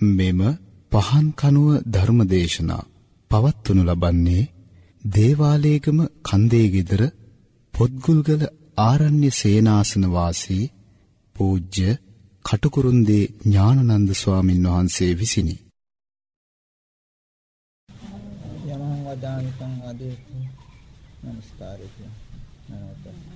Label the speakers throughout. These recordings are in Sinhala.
Speaker 1: මෙම පහන් කනුව ධර්මදේශනා පවත්වනු ලබන්නේ දේවාලේගම කන්දේ গিදර පොත්ගුල්ගල ආරණ්‍ය සේනාසන වාසී පූජ්‍ය කටුකුරුන්දී ඥානනන්ද ස්වාමින් වහන්සේ විසිනි.
Speaker 2: යමං වදානිකං වදේති නමස්කාරය නමස්කාරය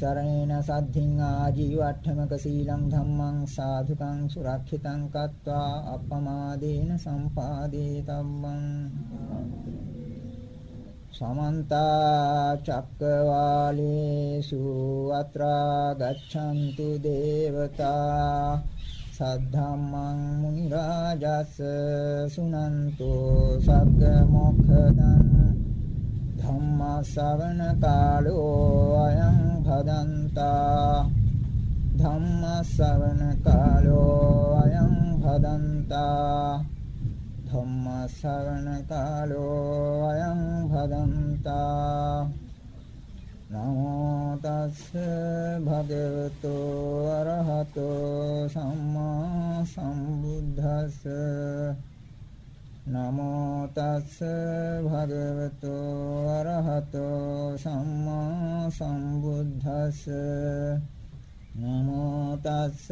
Speaker 2: සරණේන සද්ධින් ආජීවට්ඨමක සීලං ධම්මං සාධුකං සුරක්ෂිතං කତ୍වා අප්පමාදේන සම්පාදේ තම්මං සමන්ත චක්කවාලේසු අත්‍රා ගච්ඡන්තු දේවතා සද්ධම්මං මුනි රාජස් සුනන්තෝ සග්ග මොක්ඛදං ධම්මා ශ්‍රවණ කාලෝ ධම්මා ශ්‍රවණ කාලෝ අයං භදන්තා නමෝ තස්ස භගවතු අරහතෝ සම්මා සම්බුද්දස්ස නමෝ තස්ස භගවතු අරහතෝ සම්මා සම්බුද්දස්ස නමෝ තස්ස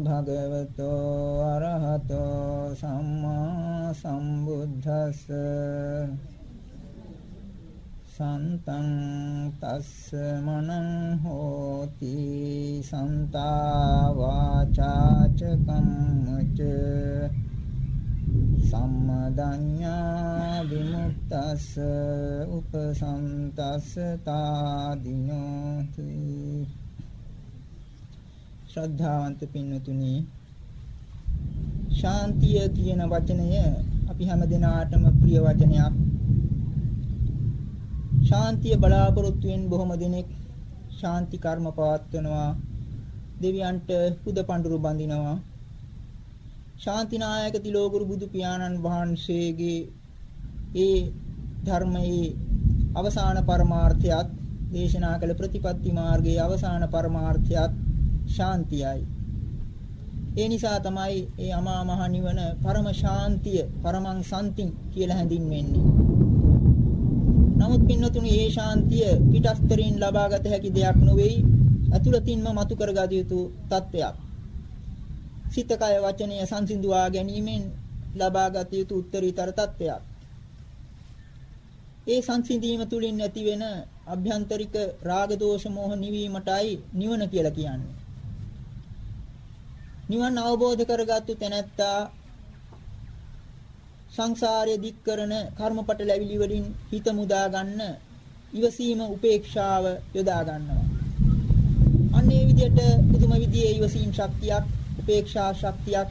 Speaker 2: භගවතු අරහතෝ සම්මා සම්බුද්දස්ස. සන්තං තස්ස මනං හෝති සන්තා වාචාච කම්මච. සම්මදඤ්ඤා විමුක්තස්ස උපසන්තස්ස තාදිනෝති ශ්‍රද්ධාවන්ත පින්වතුනි ශාන්තිය කියන වචනය අපි හැම දිනාටම ප්‍රිය වචනයක්. ශාන්තිය බලාපොරොත්තු වෙන බොහොම දෙනෙක් ශාන්ති කර්ම පවත්වනවා දෙවියන්ට පුද පඬුරු බඳිනවා. ශාන්තිනායක තිලෝගුරු බුදු පියාණන් වහන්සේගේ ඒ ධර්මයේ අවසාන පරමාර්ථයත් දේශනා කළ ප්‍රතිපත්ති මාර්ගයේ අවසාන පරමාර්ථයත් ශාන්තියයි. ඒ නිසා තමයි ඒ අමා මහ නිවන පරම ශාන්තිය, පරමං සම්තිං කියලා හැඳින්වෙන්නේ. නමුත් පින්නතුනි මේ ශාන්තිය පිටස්තරින් ලබාගත හැකි දෙයක් නොවේයි. අතුලතින්ම මතු කරගත යුතු තත්වයක්. සිත කය වචනය සංසිඳුවා ගැනීමෙන් ලබාගත යුතු උත්තරීතර තත්වයක්. ඒ සංසිඳීම තුලින් ඇතිවෙන අභ්‍යන්තරික රාග දෝෂ මෝහ නිවීමටයි නිවන කියලා කියන්නේ. නිවන් අවබෝධ කරගත්තු තැනැත්තා සංසාරයේ දික් කරන කර්මපට ලැබිලි වලින් හිත මුදා ගන්න ඉවසීම උපේක්ෂාව යොදා ගන්නවා. අන්න ඒ විදිහට පුදුම විදිහේ ඉවසීම් ශක්තියක් උපේක්ෂා ශක්තියක්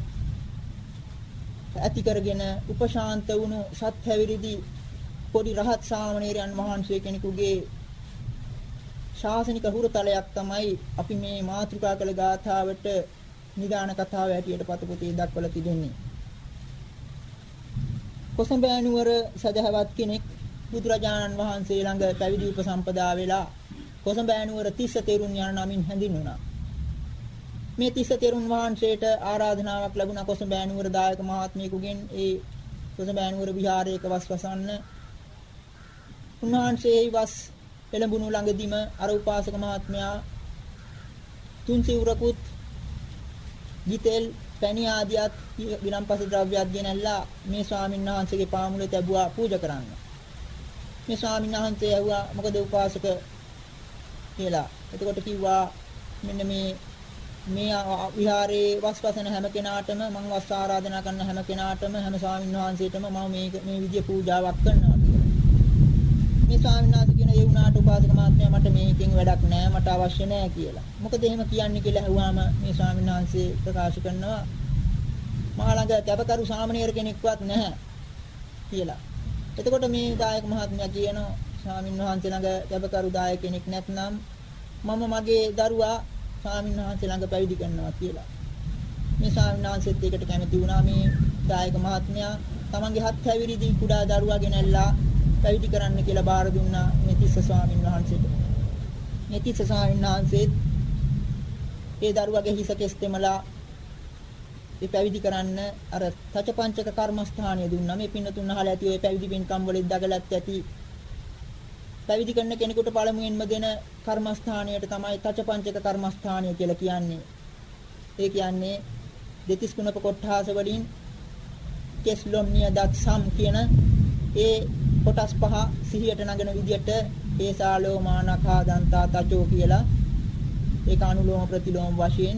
Speaker 2: ඇති කරගෙන උපශාන්ත වුණු සත්‍යවිරිදි පොඩි රහත් සාමණේරයන් වහන්සේ කෙනෙකුගේ ශාසනික හුරතලයක් තමයි අපි මේ මාතෘකා කළ ගාථාවට නිදාන කතාව ඇටියට පත පොතේ දක්වලා තිබෙන්නේ. කොසඹෑනුවර සදහවත් කෙනෙක් බුදුරජාණන් වහන්සේ ළඟ පැවිදි උපසම්පදා වෙලා කොසඹෑනුවර තිස්ස තෙරුන් යන නමින් හැඳින්වුණා. මේ තිස්ස තෙරුන් වහන්සේට ආරාධනාවක් ලැබුණා කොසඹෑනුවර දායක මහත්මියකුගෙන් ඒ කොසඹෑනුවර විහාරයක වස්වසන්න. උන්වහන්සේ වස් එළඹුණු ළඟදීම අර උපාසක මහත්මයා තුන් සිවුරකුත් ගිතෙල් පැණි ආදියත් විලම්පස ද්‍රව්‍යයක් ගෙනල්ලා මේ ස්වාමීන් වහන්සේගේ පාමුලේ තැබුවා පූජා කරන්න. මේ ස්වාමීන් වහන්සේ ඇහුවා මොකද උපාසක කියලා. එතකොට කිව්වා මෙන්න මේ මේ විහාරේ වස්වසන හැම කෙනාටම මම වස් ආරාධනා කරන හැම කෙනාටම හැම ස්වාමීන් වහන්සේටම මම මේ මේ විදිය පූජාවක් කරනවා මේ ස්වාමීන් වහන්සේ කියන ඒ වුණාට උපාසක මහත්මයා මට මේකෙන් වැඩක් නෑ මට අවශ්‍ය නෑ කියලා. මොකද එහෙම කියන්නේ කියලා අහුවාම මේ ස්වාමීන් වහන්සේ ප්‍රකාශ කරනවා මා ළඟ කැපකරු සාමණේර කෙනෙක්වත් නැහැ කියලා. එතකොට මේ දායක මහත්මයා කියනවා ස්වාමීන් වහන්සේ ළඟ කැපකරු දායක කෙනෙක් නැත්නම් මම මගේ දරුවා ස්වාමීන් වහන්සේ ළඟ පැවිදි කරනවා කියලා. මේ ස්වාමීන් වහන්සේත් ඒකට කැමති වුණා මේ දායක මහත්මයා තමන්ගේ හත් හැවිරිදි කුඩා දරුවා ගෙනල්ලා පැවිදි කරන්න කියලා බාර දුන්නා මෙතිස්ස ස්වාමීන් වහන්සේට. මෙතිස්ස ස්වාමීන් වහන්සේ ඒ දරුවගේ හිස කෙස් තෙමලා ඒ පැවිදි කරන්න අර තචපංචක කර්මස්ථානය දුන්නා. මේ පින්නතුන් අහලා ඇති ඔය පැවිදි පින්කම් වලින් දගලත් ඇති. පැවිදි කරන කෙනෙකුට පළමුවෙන්ම දෙන කර්මස්ථානයට තමයි තචපංචක කර්මස්ථානය කියලා කියන්නේ. ඒ කියන්නේ දෙතිස් කුණප කොට්ඨාස වලින් කෙස්ලොම්නිය දත් සම් කියන ඒ කොටස් පහ සිහියට නගන විදියට ඒසාලෝ මානකා දන්තා තචෝ කියලා ඒක අනුලෝම ප්‍රතිලෝම වශයෙන්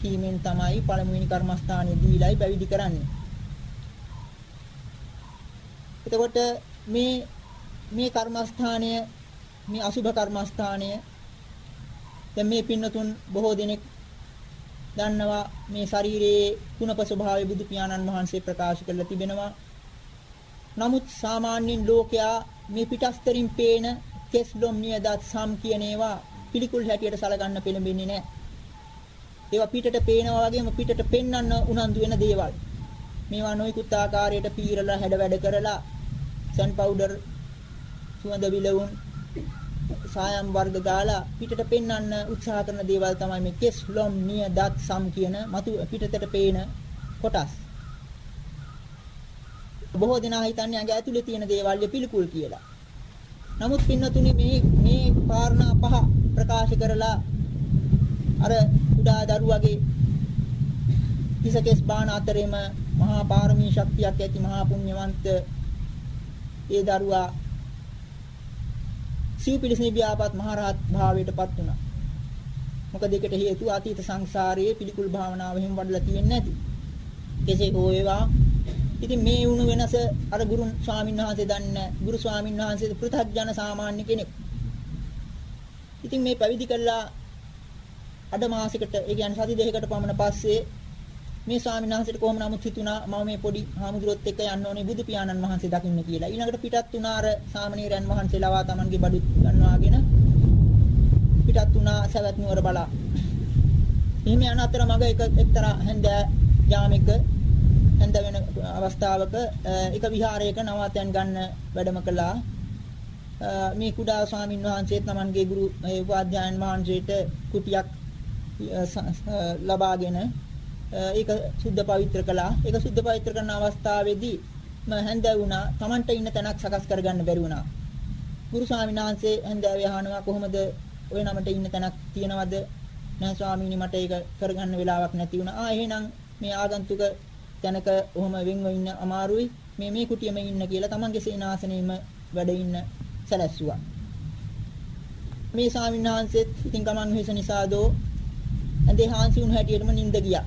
Speaker 2: කීමෙන් තමයි පළමුවෙනි කර්මස්ථානයේ දීලයි පැවිදි කරන්නේ. එතකොට මේ මේ කර්මස්ථානය මේ අසුභ කර්මස්ථානය දැන් මේ පින්නතුන් බොහෝ දෙනෙක් දන්නවා මේ ශරීරයේ කුණප ස්වභාවය බුදු පියාණන් වහන්සේ ප්‍රකාශ කරලා තිබෙනවා නමුත් සාමාන්‍යයෙන් ලෝකයා මේ පිටස්තරින් පේන කෙස් ලොම් නියදත් සම් කියන ඒවා පිළිකුල් හැටියට සලකන්න පෙළඹෙන්නේ නැහැ. ඒවා පිටට පේනවා වගේම පිටට පෙන්වන්න උනන්දු වෙන දේවල්. මේවා නොයිකුත් ආකාරයට පීරලා හැඩ වැඩ කරලා සන් පවුඩර් සුවඳ විලවුන් සායම් වර්ග දාලා පිටට පෙන්වන්න උත්සාහ කරන දේවල් තමයි මේ කෙස් ලොම් නියදත් සම් කියන මතු පිටතට පේන කොටස්. බොහෝ දෙනා හිතන්නේ ඇඟ ඇතුලේ තියෙන දේවල් පිළිකුල් කියලා. නමුත් පින්නතුනි මේ මේ කාරණා පහ ප්‍රකාශ කරලා අර කුඩා දරුවගේ කිසකෙස් බාන අතරේම මහා පාරමී ශක්තියක් ඇති මහා පුණ්‍යවන්ත ඒ දරුවා සිව් පිළිසෙන බියාපත් මහරහත් භාවයටපත් වුණා. මොකද ඒකට හේතුව අතීත සංසාරයේ පිළිකුල් භාවනාව හිම වඩලා තියෙන්නේ නැති. කෙසේ හෝ ඒවා ඉතින් මේ වුණු වෙනස අර ගුරු ස්වාමීන් වහන්සේ දන්නේ ගුරු ස්වාමීන් වහන්සේ පෘථග්ජන සාමාන්‍ය කෙනෙක්. ඉතින් මේ පැවිදි කළා අඩ මාසයකට ඒ කියන්නේ සති දෙකකට පමණ පස්සේ මේ ස්වාමීන් වහන්සේට කොහොම නමුත් හිතුණා මම මේ පොඩි හාමුදුරුවොත් එක්ක යන්න ඕනේ බුදු පියාණන් වහන්සේ දකින්න කියලා. ඊළඟට පිටත් වුණා අර සාමණේරයන් වහන්සේ ලවා Tamanගේ බඩු ගන්නවාගෙන පිටත් වුණා සවැත් නුවර බලා. එහෙම යන අතර මග එක එක්තරා හැන්දෑ යාමයක නැන්ද වෙන අවස්ථාවක එක විහාරයක නවාතයන් ගන්න වැඩම කළා. මේ කුඩා ස්වාමින් වහන්සේත් Tamanගේ ගුරු උපාධ්‍යායන් වහන්සේට කුටියක් ලබාගෙන ඒක සුද්ධ පවිත්‍ර කළා. ඒක සුද්ධ පවිත්‍ර කරන අවස්ථාවේදී මම හැන්දැවුණා. Tamanට ඉන්න තැනක් සකස් කරගන්න බැරි වුණා. ගුරු ස්වාමීන් වහන්සේ හැන්දෑවේ අහනවා කොහොමද ඔය නමට ඉන්න තැනක් තියනවද? නෑ ස්වාමීනි මට ඒක කරගන්න වෙලාවක් නැති වුණා. ආ එහෙනම් මේ ආගන්තුක තැනක ඔහොම වෙන්ව ඉන්න අමාරුයි. මේ මේ කුටියෙම ඉන්න කියලා තමන්ගේ සේනාසනෙම වැඩ ඉන්න සැලැස්සුවා. මේ ස්වාමීන් වහන්සේත් ඉතින් ගමන් වෙස නිසාදෝ ඇඳේ හාන්සි වුණ හැටියටම නිින්ද ගියා.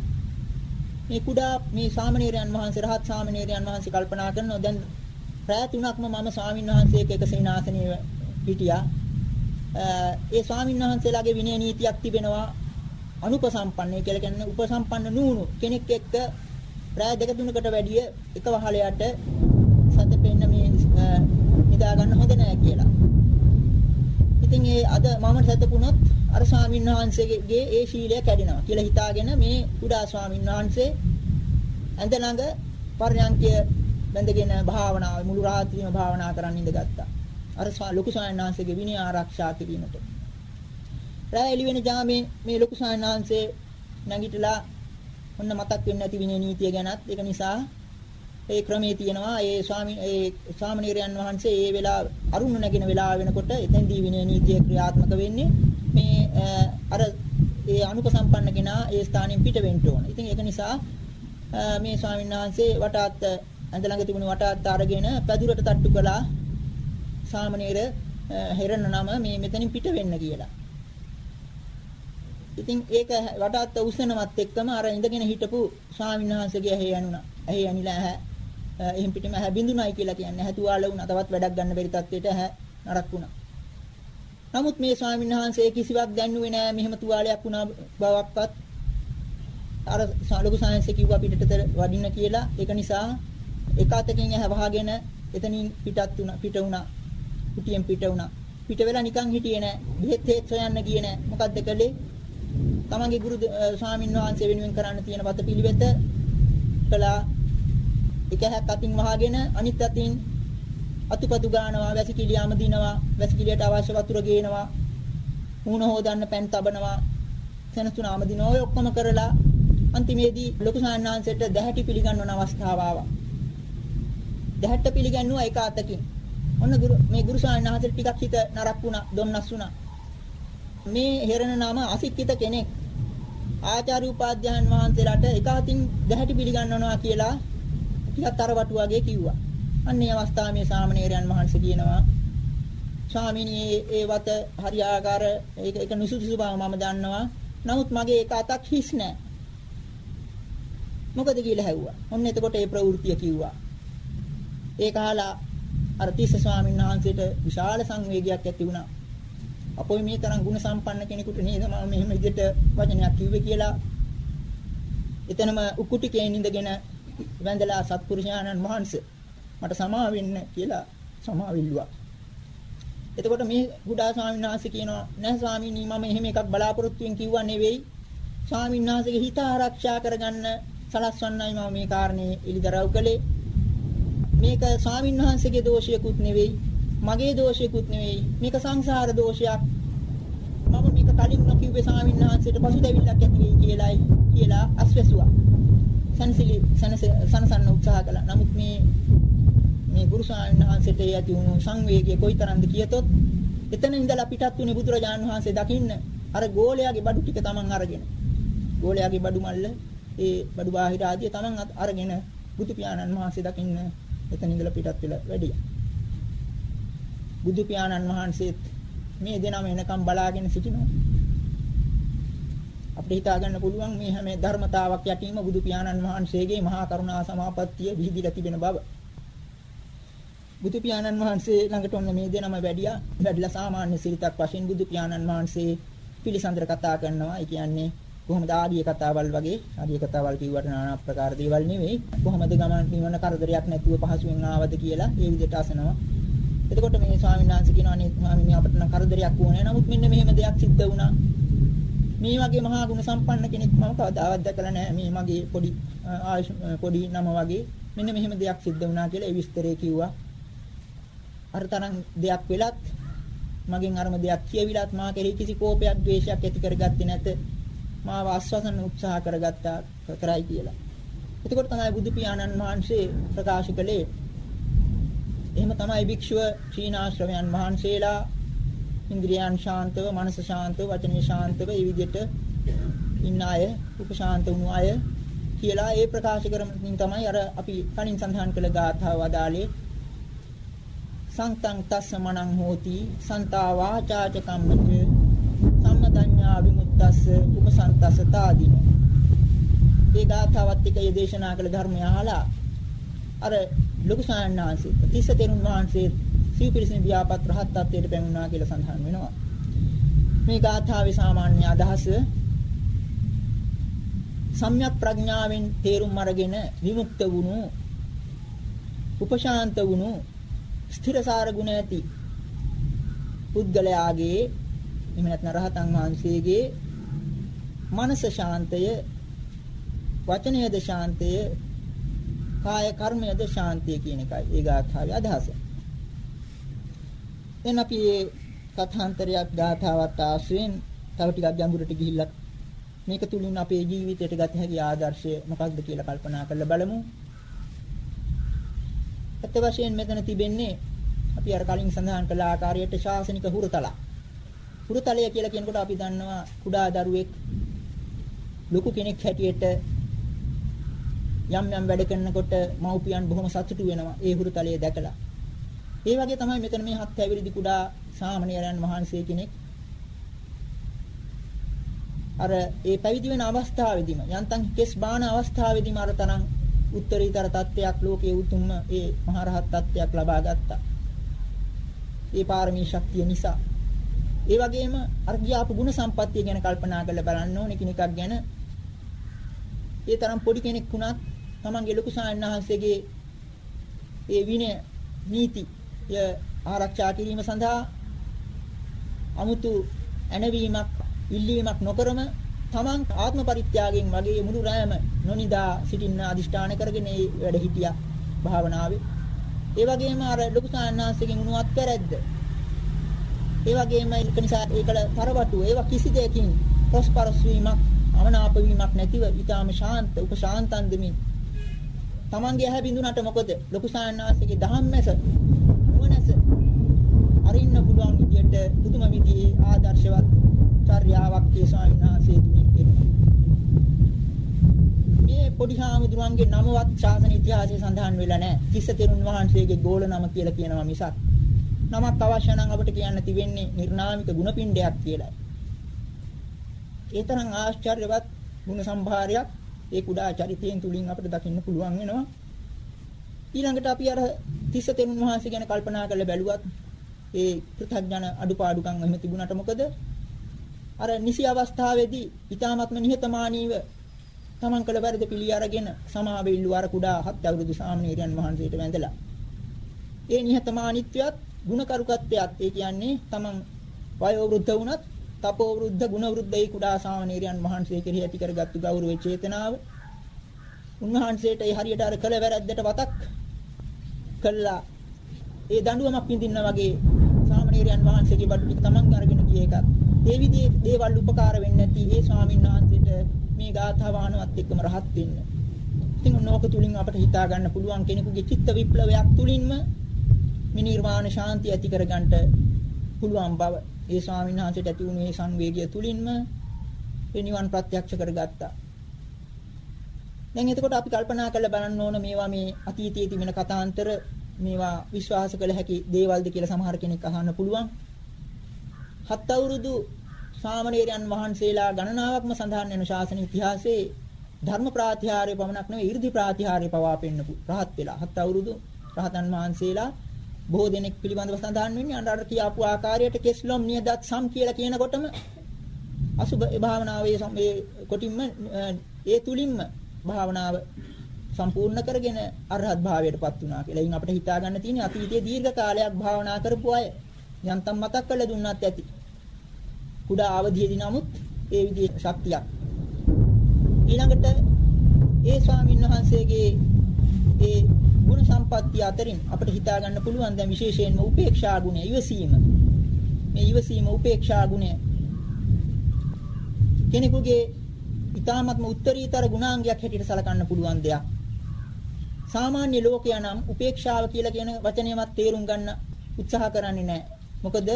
Speaker 2: මේ කුඩා මේ සාමණේරයන් වහන්සේ රහත් සාමණේරයන් වහන්සේ කල්පනා කරනවා දැන් රැය තුනක්ම මම ස්වාමීන් වහන්සේක එක සේනාසනයේ හිටියා. ඒ ස්වාමීන් වහන්සේලාගේ විනය නීතියක් තිබෙනවා අනුපසම්පන්නේ කියලා කියන්නේ උපසම්පන්න නූණු කෙනෙක් එක්ක රැය දෙක තුනකට වැඩිය එක වහලයට සතපෙන්න මේ නිදා ගන්න හොඳ නෑ කියලා. ඉතින් ඒ අද මම සතපුණොත් අර ස්වාමීන් වහන්සේගේ ඒ ශීලය කැඩෙනවා කියලා හිතාගෙන මේ කුඩා ස්වාමීන් වහන්සේ ඇඳ ළඟ පර්යන්කය බැඳගෙන භාවනාව මුළු රාත්‍රියම භාවනා කරන්න ඉඳගත්තා. අර ලොකු ස්වාමීන් වහන්සේගේ විනය ආරක්ෂා කිරීමට. රාය එළි වෙන ජාමේ මේ ලොකු ස්වාමීන් වහන්සේ නැගිටලා ඔන්න මතක් වෙන්නේ නැති විනය නීතිය ගැනත් ඒක නිසා ඒ ක්‍රමයේ තියෙනවා ඒ ස්වාමී ඒ සාමණේරයන් වහන්සේ ඒ වෙලාව අරුණ නැගින වෙලාව වෙනකොට එතෙන්දී විනය නීතිය ක්‍රියාත්මක වෙන්නේ මේ අර ඒ අනුපසම්පන්න කෙනා ඒ ස්ථානෙන් පිට වෙන්න ඕන. ඉතින් ඒක නිසා මේ ස්වාමීන් වහන්සේ වටාත් ඇඳ ළඟ තිබුණු වටාත් අරගෙන පැදුරට තට්ටු කළා සාමණේර හෙරණ නම මේ මෙතනින් පිට වෙන්න කියලා. ඉතින් ඒක වටාත් උස්සනවත් එක්කම අර ඉඳගෙන හිටපු ස්වාමීන් වහන්සේගේ ඇහි යනුණා. ඇහි යනිලා ඇහැ එහෙන් පිටිම ඇහැ බිඳුනයි කියලා කියන්නේ. ඇහැ තුවාල වුණා. තවත් වැඩක් ගන්න බැරි තත්ත්වයට ඇහැ නරක් වුණා. නමුත් මේ ස්වාමීන් වහන්සේ කිසිවක් දැන්නුවේ නෑ මෙහෙම තුවාලයක් වුණා බවක්වත්. අර ලොකු සාංශේ කිව්වා පිටට වඩින්න කියලා. ඒක නිසා එක අතකින් ඇහැ වහගෙන එතනින් පිටත් වුණා පිට වුණා. කුටියෙන් පිට වුණා. පිට වෙලා නිකන් හිටියේ නෑ. බෙහෙත් හේත් හොයන්න ගියේ නෑ. මොකද්ද කළේ? තමන්ගේ ගුරු ස්වාමීන් වහන්සේ වෙනුවෙන් කරන්න තියෙන වත පිළිවෙත කළා. එක හැක් අතින් වහගෙන අනිත් අතින් අතුපතු ගානවා වැසිකිළියම දිනවා වැසිකිළියට අවශ්‍ය වතුර ගේනවා මූණ හොදන්න පෑන් තබනවා සෙනසුනාම දිනවා ඔය ඔක්කොම කරලා අන්තිමේදී ලොකු සාන්නාංශයට දැහැටි පිළිගන්වන අවස්ථාව ආවා. දැහැට්ට පිළිගන්නුවා එක අතකින්. ඔන්න ගුරු මේ ගුරු සාන්නාංශයට ටිකක් හිත නරක් වුණා දොන්නස් වුණා. මේ හෙරණ නම අසික්කිත කෙනෙක්. ආචාර්ය උපාධ්‍යයන් වහන්සේලාට එක අතින් දැහැටි පිළිගන්වනවා කියලා ටිකක් තරවටු වගේ කිව්වා. අන්න ඒ අවස්ථාවේ මේ සාමණේරයන් වහන්සේ කියනවා ස්වාමීනි ඒ වත හරියාකාර ඒක ඒක නිසුදුසු බව මම දන්නවා. නමුත් මගේ ඒක අතක් හිස් නෑ. මොකද කියලා හැව්වා. ඔන්න එතකොට ඒ ප්‍රවෘත්තිය කිව්වා. ඒක අහලා අර තිස්ස ස්වාමීන් වහන්සේට විශාල සංවේගයක් ඇති වුණා. අපොයි මේ තරම් ගුණ සම්පන්න කෙනෙකුට නේද මම මෙහෙම විදිහට වචනයක් කිව්වේ කියලා එතනම උකුටිකේ නිඳගෙන වැඳලා සත්පුරුෂයාණන් වහන්සේ මට සමා වෙන්න කියලා සමාවිල්ලුවා. එතකොට මේ ගුඩා ස්වාමීන් වහන්සේ කියනවා නෑ ස්වාමීනි මම එහෙම එකක් බලාපොරොත්තුෙන් කිව්වා නෙවෙයි. ස්වාමීන් වහන්සේගේ හිත ආරක්ෂා කරගන්න සලස්වන්නයි මම මේ කාරණේ එලිදරව් කළේ. මේක ස්වාමීන් වහන්සේගේ දෝෂයකුත් නෙවෙයි. මගේ දෝෂයකුත් නෙවෙයි. මේක සංසාර දෝෂයක්. මම මේක කලින් නොකිව්වේ ස්වාමීන් වහන්සේට පසුතැවිල්ලක් ඇති වෙයි කියලායි කියලා අස්වැසුවා. සනසිලි සනසන්න උත්සාහ කළා. නමුත් මේ මේ ගුරු ස්වාමීන් වහන්සේට ඇති වුණු සංවේගය කොයිතරම්ද කියතොත් එතන ඉඳලා පිටත් වුණේ බුදුරජාණන් වහන්සේ දකින්න අර ගෝලයාගේ බඩු ටික තමන් අරගෙන ගෝලයාගේ බඩු මල්ල ඒ බඩු බාහිර ආදිය තමන් අරගෙන බුදු පියාණන් වහන්සේ දකින්න එතන ඉඳලා පිටත් වෙලා වැඩියා. බුදු පියාණන් වහන්සේත් මේ දෙනම එනකම් බලාගෙන සිටිනවා. අපිට හිතා ගන්න පුළුවන් මේ හැම ධර්මතාවක් යටින්ම බුදු පියාණන් වහන්සේගේ මහා කරුණා සමාපත්තිය විහිදිලා තිබෙන බව. බුදු පියාණන් වහන්සේ ළඟට ඔන්න මේ දෙනම වැඩියා. වැඩිලා සාමාන්‍ය සිරිතක් වශයෙන් බුදු පියාණන් වහන්සේ පිළිසඳර කතා කරනවා. ඒ කියන්නේ කොහොමද ආදී කතාවල් වගේ ආදී කතාවල් කිව්වට নানা ආකාර දේවල් නෙවෙයි. කොහොමද ගමන් නිවන කරදරයක් නැතුව පහසුවෙන් ආවද කියලා ඒ විදිහට අසනවා. එතකොට මේ ස්වාමීන් වහන්සේ කියනවා අනේ ස්වාමීනි අපිට නම් කරදරයක් වුණේ නමුත් මෙන්න මෙහෙම දෙයක් සිද්ධ වුණා. මේ වගේ මහා ගුණ සම්පන්න කෙනෙක් මම කවදාවත් දැකලා නැහැ. මේ මගේ පොඩි පොඩි නම වගේ මෙන්න මෙහෙම දෙයක් සිද්ධ වුණා කියලා ඒ විස්තරේ කිව්වා. අර තරම් දෙයක් වෙලත් මගෙන් අරම දෙයක් කියවිලත් මා කෙරෙහි කිසි කෝපයක් ද්වේෂයක් ඇති කරගත්තේ නැත. මාව ආස්වාසන උත්සාහ කරගත්තා කරයි කියලා. එතකොට තමයි බුදු පියාණන් වහන්සේ ප්‍රකාශ කළේ එහෙම තමයි භික්ෂුව චීනාශ්‍රමයන් වහන්සේලා ඉන්ද්‍රියයන් ශාන්තව, මනස ශාන්තව, වචනේ ශාන්තව මේ විදිහට ඉන්න අය, උපශාන්ත වුණු අය කියලා ඒ ප්‍රකාශ කරමින් තමයි අර අපි කලින් සඳහන් කළ ගාථාව වදාලේ සංතං තස්ස මනං හෝති සන්තා වාචාච කම්මච සම්මදඤ්ඤා විමුක්තස්ස උපසන්තස්ස තාදීන. ඒ ගාථාවත් එක ඒ දේශනා කළ ධර්මය අහලා අර ලොකු සාන්නාංශේ තිස්ස තෙරුන් වහන්සේ සීපිරිසින ව්‍යාපත් රහත් ත්වයට පැමිණුණා කියලා සඳහන් වෙනවා. මේ ගාථාවේ සාමාන්‍ය අදහස සම්‍යක් ප්‍රඥාවෙන් තේරුම් අරගෙන විමුක්ත වුණු උපශාන්ත වුණු ස්ථිරසාර ගුණ ඇති පුද්ගලයාගේ එහෙම නැත්නම් රහතන් වහන්සේගේ මනස ශාන්තය වචනයද ශාන්තය කාය කර්මයද ශාන්තිය කියන එකයි ඒ ගාථාවේ අදහස. එන්න අපි මේ කථාන්තරයක් ගාථාවත් ආශ්‍රයෙන් තව ටිකක් ගැඹුරට ගිහිල්ලා මේක තුලින් අපේ ජීවිතයට ගත හැකි ආදර්ශය මොකක්ද කියලා කල්පනා කරලා බලමු. ඇත්ත වශයෙන් මෙතන තිබෙන්නේ අපි අර කලින් සඳහන් කළ ආකාරයට ශාසනික හුරතල. හුරතලය කියලා කියනකොට අපි දන්නවා කුඩා දරුවෙක් ලොකු කෙනෙක් හැටියට යම් යම් වැඩ කරනකොට මව්පියන් බොහොම සතුටු වෙනවා ඒ හුරතලයේ දැකලා. ඒ වගේ තමයි මෙතන මේ හත් ඇවිරිදි කුඩා සාමණේරයන් වහන්සේ කෙනෙක් අර ඒ පැවිදි වෙන අවස්ථාවේදීම යන්තම් කෙස් බාන අවස්ථාවේදීම අර තරම් උත්තරීතර තත්ත්වයක් ලෝකයේ උතුම්ම ඒ මහරහත් තත්ත්වයක් ලබා ගත්තා. ඒ පාරමී ශක්තිය නිසා. ඒ වගේම අර ගියාපු ගුණ සම්පත්තිය ගැන කල්පනා කරලා බලන්න ඕනේ කෙනෙක්ක් ගැන. ඒ තරම් පොඩි කෙනෙක් වුණත් තමන්ගේ ලොකු සායනහන්සේගේ ඒ විනය නීති ආරක්ෂා කිරීම සඳහා 아무තු ඇනවීමක් ඉල්ලීමක් නොකරම තමන් ආත්ම පරිත්‍යාගයෙන් වගේ මුළු රැයම නොනිදා සිටින්න අදිෂ්ඨාන කරගෙන ඒ වැඩ හිටියා භාවනාවේ. ඒ වගේම අර ලොකු සාන්නාංශයෙන් උණුවත් පැරැද්ද. ඒ වගේම ඒක නිසා ඒකල තරවටු ඒවා කිසි දෙයකින් ප්‍රස්පරස් වීමක් අමනාප වීමක් නැතිව ඊටාම ශාන්ත උපශාන්තන් දෙමින් තමන්ගේ ඇහැ බිඳුනට මොකද ලොකු සාන්නාංශයේ ධම්මැස නුවණැස අරින්න පුළුවන් විදියට පුදුම විදිහේ ආදර්ශවත් චර්යාවක් ඒ ස්වාමීන් වහන්සේ තුලින් කෙරුණා. මේ පොඩි හාමුදුරන්ගේ නමවත් ශාසන ඉතිහාසයේ සඳහන් වෙලා නැහැ. තිස්ස තෙරුන් වහන්සේගේ ගෝල නම කියලා කියනවා මිසක්. නමක් අවශ්‍ය නම් අපිට කියන්න තිබෙන්නේ නිර්නාමික ගුණපිණ්ඩයක් කියලා. ඒ තරම් ආශ්චර්යවත් ගුණ සම්භාරයක් ඒ කුඩා චරිතයෙන් තුලින් අපිට දකින්න පුළුවන් වෙනවා. ඊළඟට අපි අර තිස්ස තෙරුන් වහන්සේ ගැන කල්පනා කරලා බැලුවත් ඒ පෘථග්ජන අඩුපාඩුකම් එහෙම තිබුණාට මොකද අර නිසි අවස්ථාවේදී ඊ타ත්ම නිහතමානීව තමන් කළ වැරදි පිළි අරගෙන සමාවෙල්ලු අර කුඩා හත් අවුරුදු සාමණේරයන් වහන්සේට වැඳලා ඒ නිහතමානීත්වයත් ಗುಣකරුකත්වයත් ඒ කියන්නේ තමන් වයෝවෘද්ධ වුණත් තපෝ වෘද්ධ ගුණ වෘද්ධ ඒ කුඩා සාමණේරයන් වහන්සේ කෙරෙහි ඇති කරගත්තු ගෞරව චේතනාව. උන්වහන්සේට ඒ හරියට අර කළ වැරද්දට වතක් කළා. ඒ දඬුවමක් විඳින්න වගේ සාමණේරයන් වහන්සේගේ බඩු ටික තමන් අරගෙන ගිය එකත් ඒ විදිහේ දේවල් උපකාර වෙන්නේ නැති ඒ ස්වාමීන් වහන්සේට මේ ගාථා වාහනවත් එක්කම රහත් වෙන්න. ඉතින් ඔන්නෝක තුලින් අපට හිතා ගන්න පුළුවන් කෙනෙකුගේ චිත්ත විප්ලවයක් තුලින්ම මේ නිර්වාණ ශාන්තිය ඇති කරගන්නට පුළුවන් බව. ඒ ස්වාමීන් වහන්සේට ඇති වුණු මේ සංවේගය තුලින්ම ඒ නිවන් ප්‍රත්‍යක්ෂ කරගත්තා. දැන් එතකොට අපි කල්පනා කරලා බලන්න ඕන මේවා මේ අතීතයේ තිබෙන කතාන්තර මේවා විශ්වාස කළ හැකි දේවල්ද කියලා සමහර කෙනෙක් අහන්න පුළුවන්. හත් අවුරුදු සාමණේරයන් වහන්සේලා ගණනාවක්ම සඳහන් වෙන ශාසන ඉතිහාසයේ ධර්ම ප්‍රාතිහාර්ය පමණක් නෙවෙයි 이르දි ප්‍රාතිහාර්ය පවා පෙන්නපු රහත් වෙලා හත් අවුරුදු රහතන් වහන්සේලා බොහෝ දෙනෙක් පිළිබඳව සඳහන් වෙන්නේ අර අර කියාපු ආකාරයට කෙස්ලොම් නියදත් සම් කියලා කියනකොටම අසුබ භාවනාවේ මේ කොටින්ම ඒ තුලින්ම භාවනාව සම්පූර්ණ කරගෙන අරහත් භාවයටපත් වුණා කියලා. ඉතින් අපිට හිතා ගන්න තියෙන්නේ අතීතයේ දීර්ඝ කාලයක් භාවනා කරපු අය යන්තම් මතක් කරලා දුන්නත් ඇති. කුඩා අවධියේදී නමුත් ඒ විදිහේ ශක්තියක්. ඊළඟට ඒ ස්වාමීන් වහන්සේගේ ඒ ගුණ සම්පත්තිය අතරින් අපිට හිතා ගන්න පුළුවන් දැන් විශේෂයෙන්ම උපේක්ෂා ගුණය ඉවසීම. මේ ඉවසීම උපේක්ෂා ගුණය කෙනෙකුගේ ඊ타ත්ම උත්තරීතර ගුණාංගයක් හැටියට සලකන්න පුළුවන් දෙයක්. සාමාන්‍ය ලෝකයා නම් උපේක්ෂාව කියලා කියන වචනයවත් තේරුම් ගන්න උත්සාහ කරන්නේ නැහැ. මොකද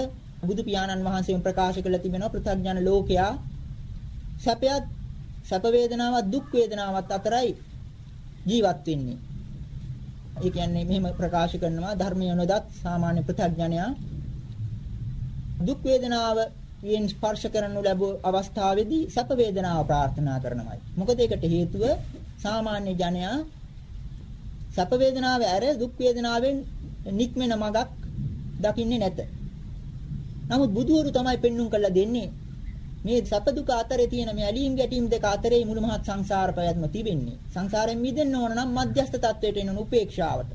Speaker 2: බුදු පියාණන් වහන්සේම ප්‍රකාශ කළ තිබෙනවා පෘථග්ජන ලෝකයා සැපයත් සැප වේදනාවත් දුක් වේදනාවත් අතරයි ජීවත් වෙන්නේ. ඒ කියන්නේ මෙහෙම ප්‍රකාශ කරනවා ධර්මය නොදත් සාමාන්‍ය පෘථග්ජනයා දුක් වේදනාව යෙන් ස්පර්ශ කරනු ලැබුව අවස්ථාවේදී සැප වේදනාව ප්‍රාර්ථනා කරනවායි. මොකද ඒකට හේතුව සාමාන්‍ය ජනයා සැප වේදනාව ඇර දුක් වේදනාවෙන් නික්මෙන මගක් දකින්නේ නැත. නමුත් බුදුවරු තමයි පෙන්눔 කළා දෙන්නේ මේ සැප දුක අතරේ තියෙන මේ ඇලීම් ගැටීම් දෙක අතරේ මුළු මහත් සංසාර ප්‍රයත්න තිබෙන්නේ. සංසාරයෙන් මිදෙන්න ඕන නම් මධ්‍යස්ථ තත්වයට එන උපේක්ෂාවට.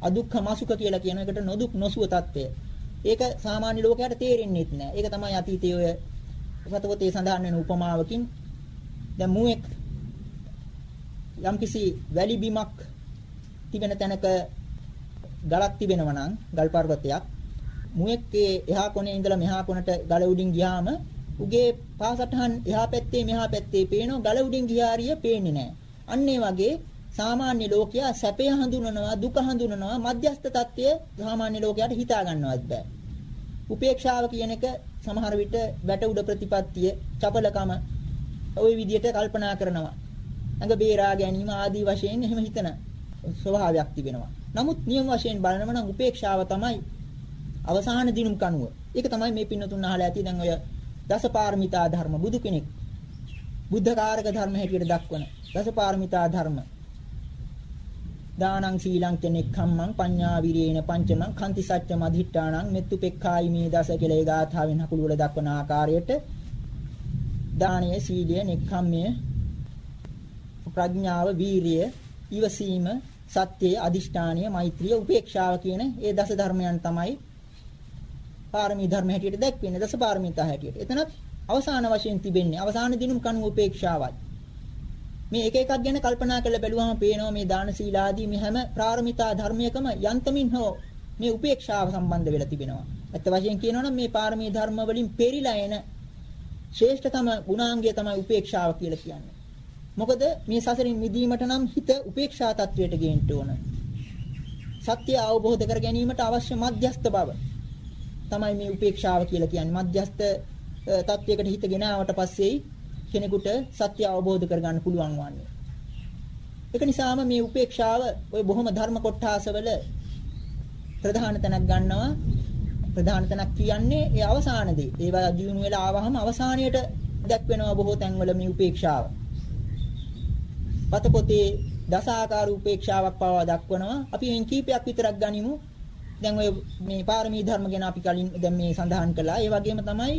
Speaker 2: අදුක්ඛ මසුඛ කියලා කියන එකට නොදුක් නොසුව තත්වය. ඒක සාමාන්‍ය ලෝකයට තේරෙන්නේ නැහැ. ඒක තමයි අතීතයේ ඔය සතපොතේ සඳහන් වෙන උපමාවකින් දැන් මුවෙක් යම්කිසි වැලි බිමක් තිබෙන තැනක ගලක් තිබෙනවා නම් ගල් පර්වතයක් මුවෙක්ගේ එහා කොනේ ඉඳලා මෙහා කොනට ගල උඩින් ගියාම උගේ පාසටහන් එහා පැත්තේ මෙහා පැත්තේ පේනවා ගල උඩින් ගියාරිය පේන්නේ නැහැ. අන්න වගේ සාමාන්‍ය ලෝකයා සැපය හඳුනනවා දුක හඳුනනවා මධ්‍යස්ථ తත්වය සාමාන්‍ය ලෝකයාට හිතා ගන්නවත් බෑ. උපේක්ෂාව කියන එක සමහර විට වැට උඩ ප්‍රතිපත්තිය, චපලකම ওই විදිහට කල්පනා කරනවා. අඟ බේරා ගැනීම ආදී වශයෙන් එහෙම හිතන ස්වභාවයක් තිබෙනවා. නමුත් නියම වශයෙන් බලනම නම් උපේක්ෂාව තමයි අවසාන දිනුම් කණුව. ඒක තමයි මේ පින්නතුන් අහලා ඇති දැන් ඔය දසපාරමිතා ධර්ම. බුදු කෙනෙක් බුද්ධකාරක ධර්ම හැටියට දක්වන දසපාරමිතා ධර්ම. දානං සීලං කෙනෙක්ඛම්මං පඤ්ඤා විරේණ පංචමං කන්ති සත්‍ය මධිට්ඨානං මෙත්තු පෙක්ඛායි මේ දස කියලා ඒ ගාථාවෙන් හකුළු වල දක්වන ආකාරයට දානය සීලය නෙක්ඛම්මය ප්‍රඥාව වීරිය ඉවසීම සත්‍යය අදිෂ්ඨානීය මෛත්‍රිය උපේක්ෂාව කියන ඒ දස ධර්මයන් තමයි පාරමී ධර්ම හැටියට දැක්වෙන්නේ දස පාරමිතා හැටියට. එතනත් අවසාන වශයෙන් තිබෙන්නේ අවසාන දිනුම් කණු උපේක්ෂාවයි. මේ එක එකක් ගැන කල්පනා කරලා බැලුවම පේනවා මේ දාන සීලාදී මේ හැම ප්‍රාරමිතා ධර්මයකම යන්තමින් හෝ මේ උපේක්ෂාව සම්බන්ධ වෙලා තිබෙනවා. ඇත්ත වශයෙන් කියනවනම් මේ පාරමී ධර්ම වලින් පෙරිලා එන ශ්‍රේෂ්ඨතම ගුණාංගය තමයි උපේක්ෂාව කියලා කියන්නේ. මොකද මේ සසරින් මිදීමට නම් හිත උපේක්ෂා තත්වයට ගේන්න ඕන. සත්‍ය අවබෝධ කර ගැනීමට අවශ්‍ය මධ්‍යස්ත බව තමයි මේ උපේක්ෂාව කියලා කියන්නේ. මධ්‍යස්ත තත්වයකට හිත ගෙන ආවට පස්සේයි කෙනෙකුට සත්‍ය අවබෝධ කරගන්න පුළුවන් වන්නේ. ඒක නිසාම මේ උපේක්ෂාව ওই බොහොම ධර්ම කොටාසවල ප්‍රධාන තැනක් ගන්නවා. ප්‍රධාන තැනක් කියන්නේ ඒ අවසානදී. ඒවා දිනු වෙලා ආවහම අවසානයට දැක්වෙනවා බොහෝ තැන්වල මේ උපේක්ෂාව. පතපොතේ දසාකාර උපේක්ෂාවක් පවා දක්වනවා. අපි එන් කීපයක් විතරක් ගනිමු. දැන් ඔය මේ පාරමී ධර්ම ගැන අපි කලින් දැන් මේ සඳහන් කළා. ඒ වගේම තමයි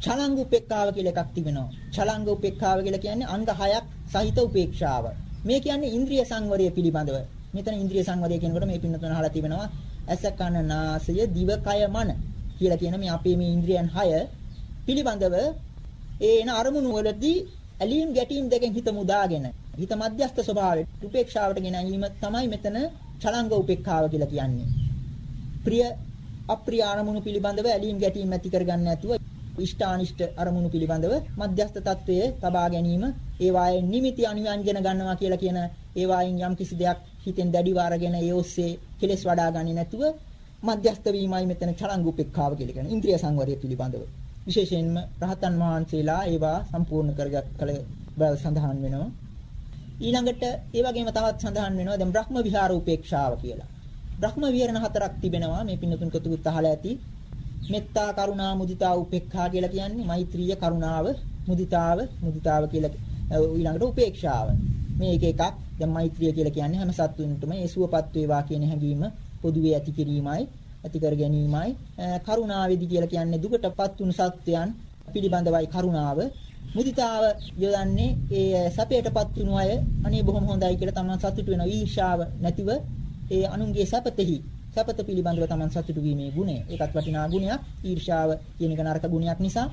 Speaker 2: චලංග උපේක්ඛාව කියලා එකක් තිබෙනවා. චලංග උපේක්ඛාව කියලා කියන්නේ අංග 6ක් සහිත උපේක්ෂාව. මේ කියන්නේ ඉන්ද්‍රිය සංවරය පිළිබඳව. මෙතන ඉන්ද්‍රිය සංවරය කියනකොට මේ පින්නතුන අහලා තිබෙනවා ඇස කන නාසය දිව කය මන කියලා කියන මේ අපේ මේ ඉන්ද්‍රියන් 6 පිළිබඳව ඒ එන අරමුණු වලදී ඇලීම් ගැටීම් දෙකෙන් හිත මුදාගෙන හිත මධ්‍යස්ථ ස්වභාවයට උපේක්ෂාවට ගෙනීම තමයි මෙතන චලංග උපේක්ඛාව කියලා කියන්නේ. ප්‍රිය අප්‍රිය අරමුණු පිළිබඳව ඇලීම් ගැටීම් ඇති කරගන්න නැතුව ඉෂ්ඨානිෂ්ඨ අරමුණු පිළිබඳව මධ්‍යස්ථ තත්වයේ තබා ගැනීම ඒ වායේ නිමිති අනුයන්ජන ගන්නවා කියලා කියන ඒ වායින් යම් කිසි දෙයක් හිතෙන් දැඩිව අරගෙන ඒ ඔස්සේ කෙලස් වඩා ගන්නේ නැතුව මධ්‍යස්ථ වීමයි මෙතන චලංග උපේක්ඛාව කියලා කියන්නේ ඉන්ද්‍රිය සංවරය පිළිබඳව විශේෂයෙන්ම රහතන් වහන්සේලා ඒවා සම්පූර්ණ කරගත් කල බව සඳහන් වෙනවා ඊළඟට ඒ වගේම තවත් සඳහන් වෙනවා දැන් බ්‍රහ්ම විහාර උපේක්ෂාව කියලා. බ්‍රහ්ම විහරණ හතරක් තිබෙනවා මේ පින්නතුන් කතුත් අහලා ඇති. මෙත්තා කරුණා මුදිතා උපේක්ඛා කියලා කියන්නේ මෛත්‍රිය කරුණාව මුදිතාව මුදිතාව කියලා ඊළඟට උපේක්ෂාව. මේ එක එකක් දැන් මෛත්‍රිය කියලා කියන්නේ හැම සත්වෙන්නටම ඒ සුවපත් වේවා කියන හැඟීම පොදුවේ ඇති කිරීමයි ඇති කර ගැනීමයි. කරුණාවේදී කියලා කියන්නේ දුකටපත් වුණු සත්වයන් පිළිබඳවයි කරුණාව. මුදිතාව යොදන්නේ ඒ සැපයටපත් වුණු අය අනේ බොහොම හොඳයි කියලා තමන් සතුටු වෙන ඊර්ෂාව නැතිව ඒ අනුන්ගේ සැපතෙහි සැපත පිළිබඳව Taman සතුටු වීමේ ගුණය. ඒකත් වටිනා ගුණයක්. ඊර්ෂාව කියන එක නරක ගුණයක් නිසා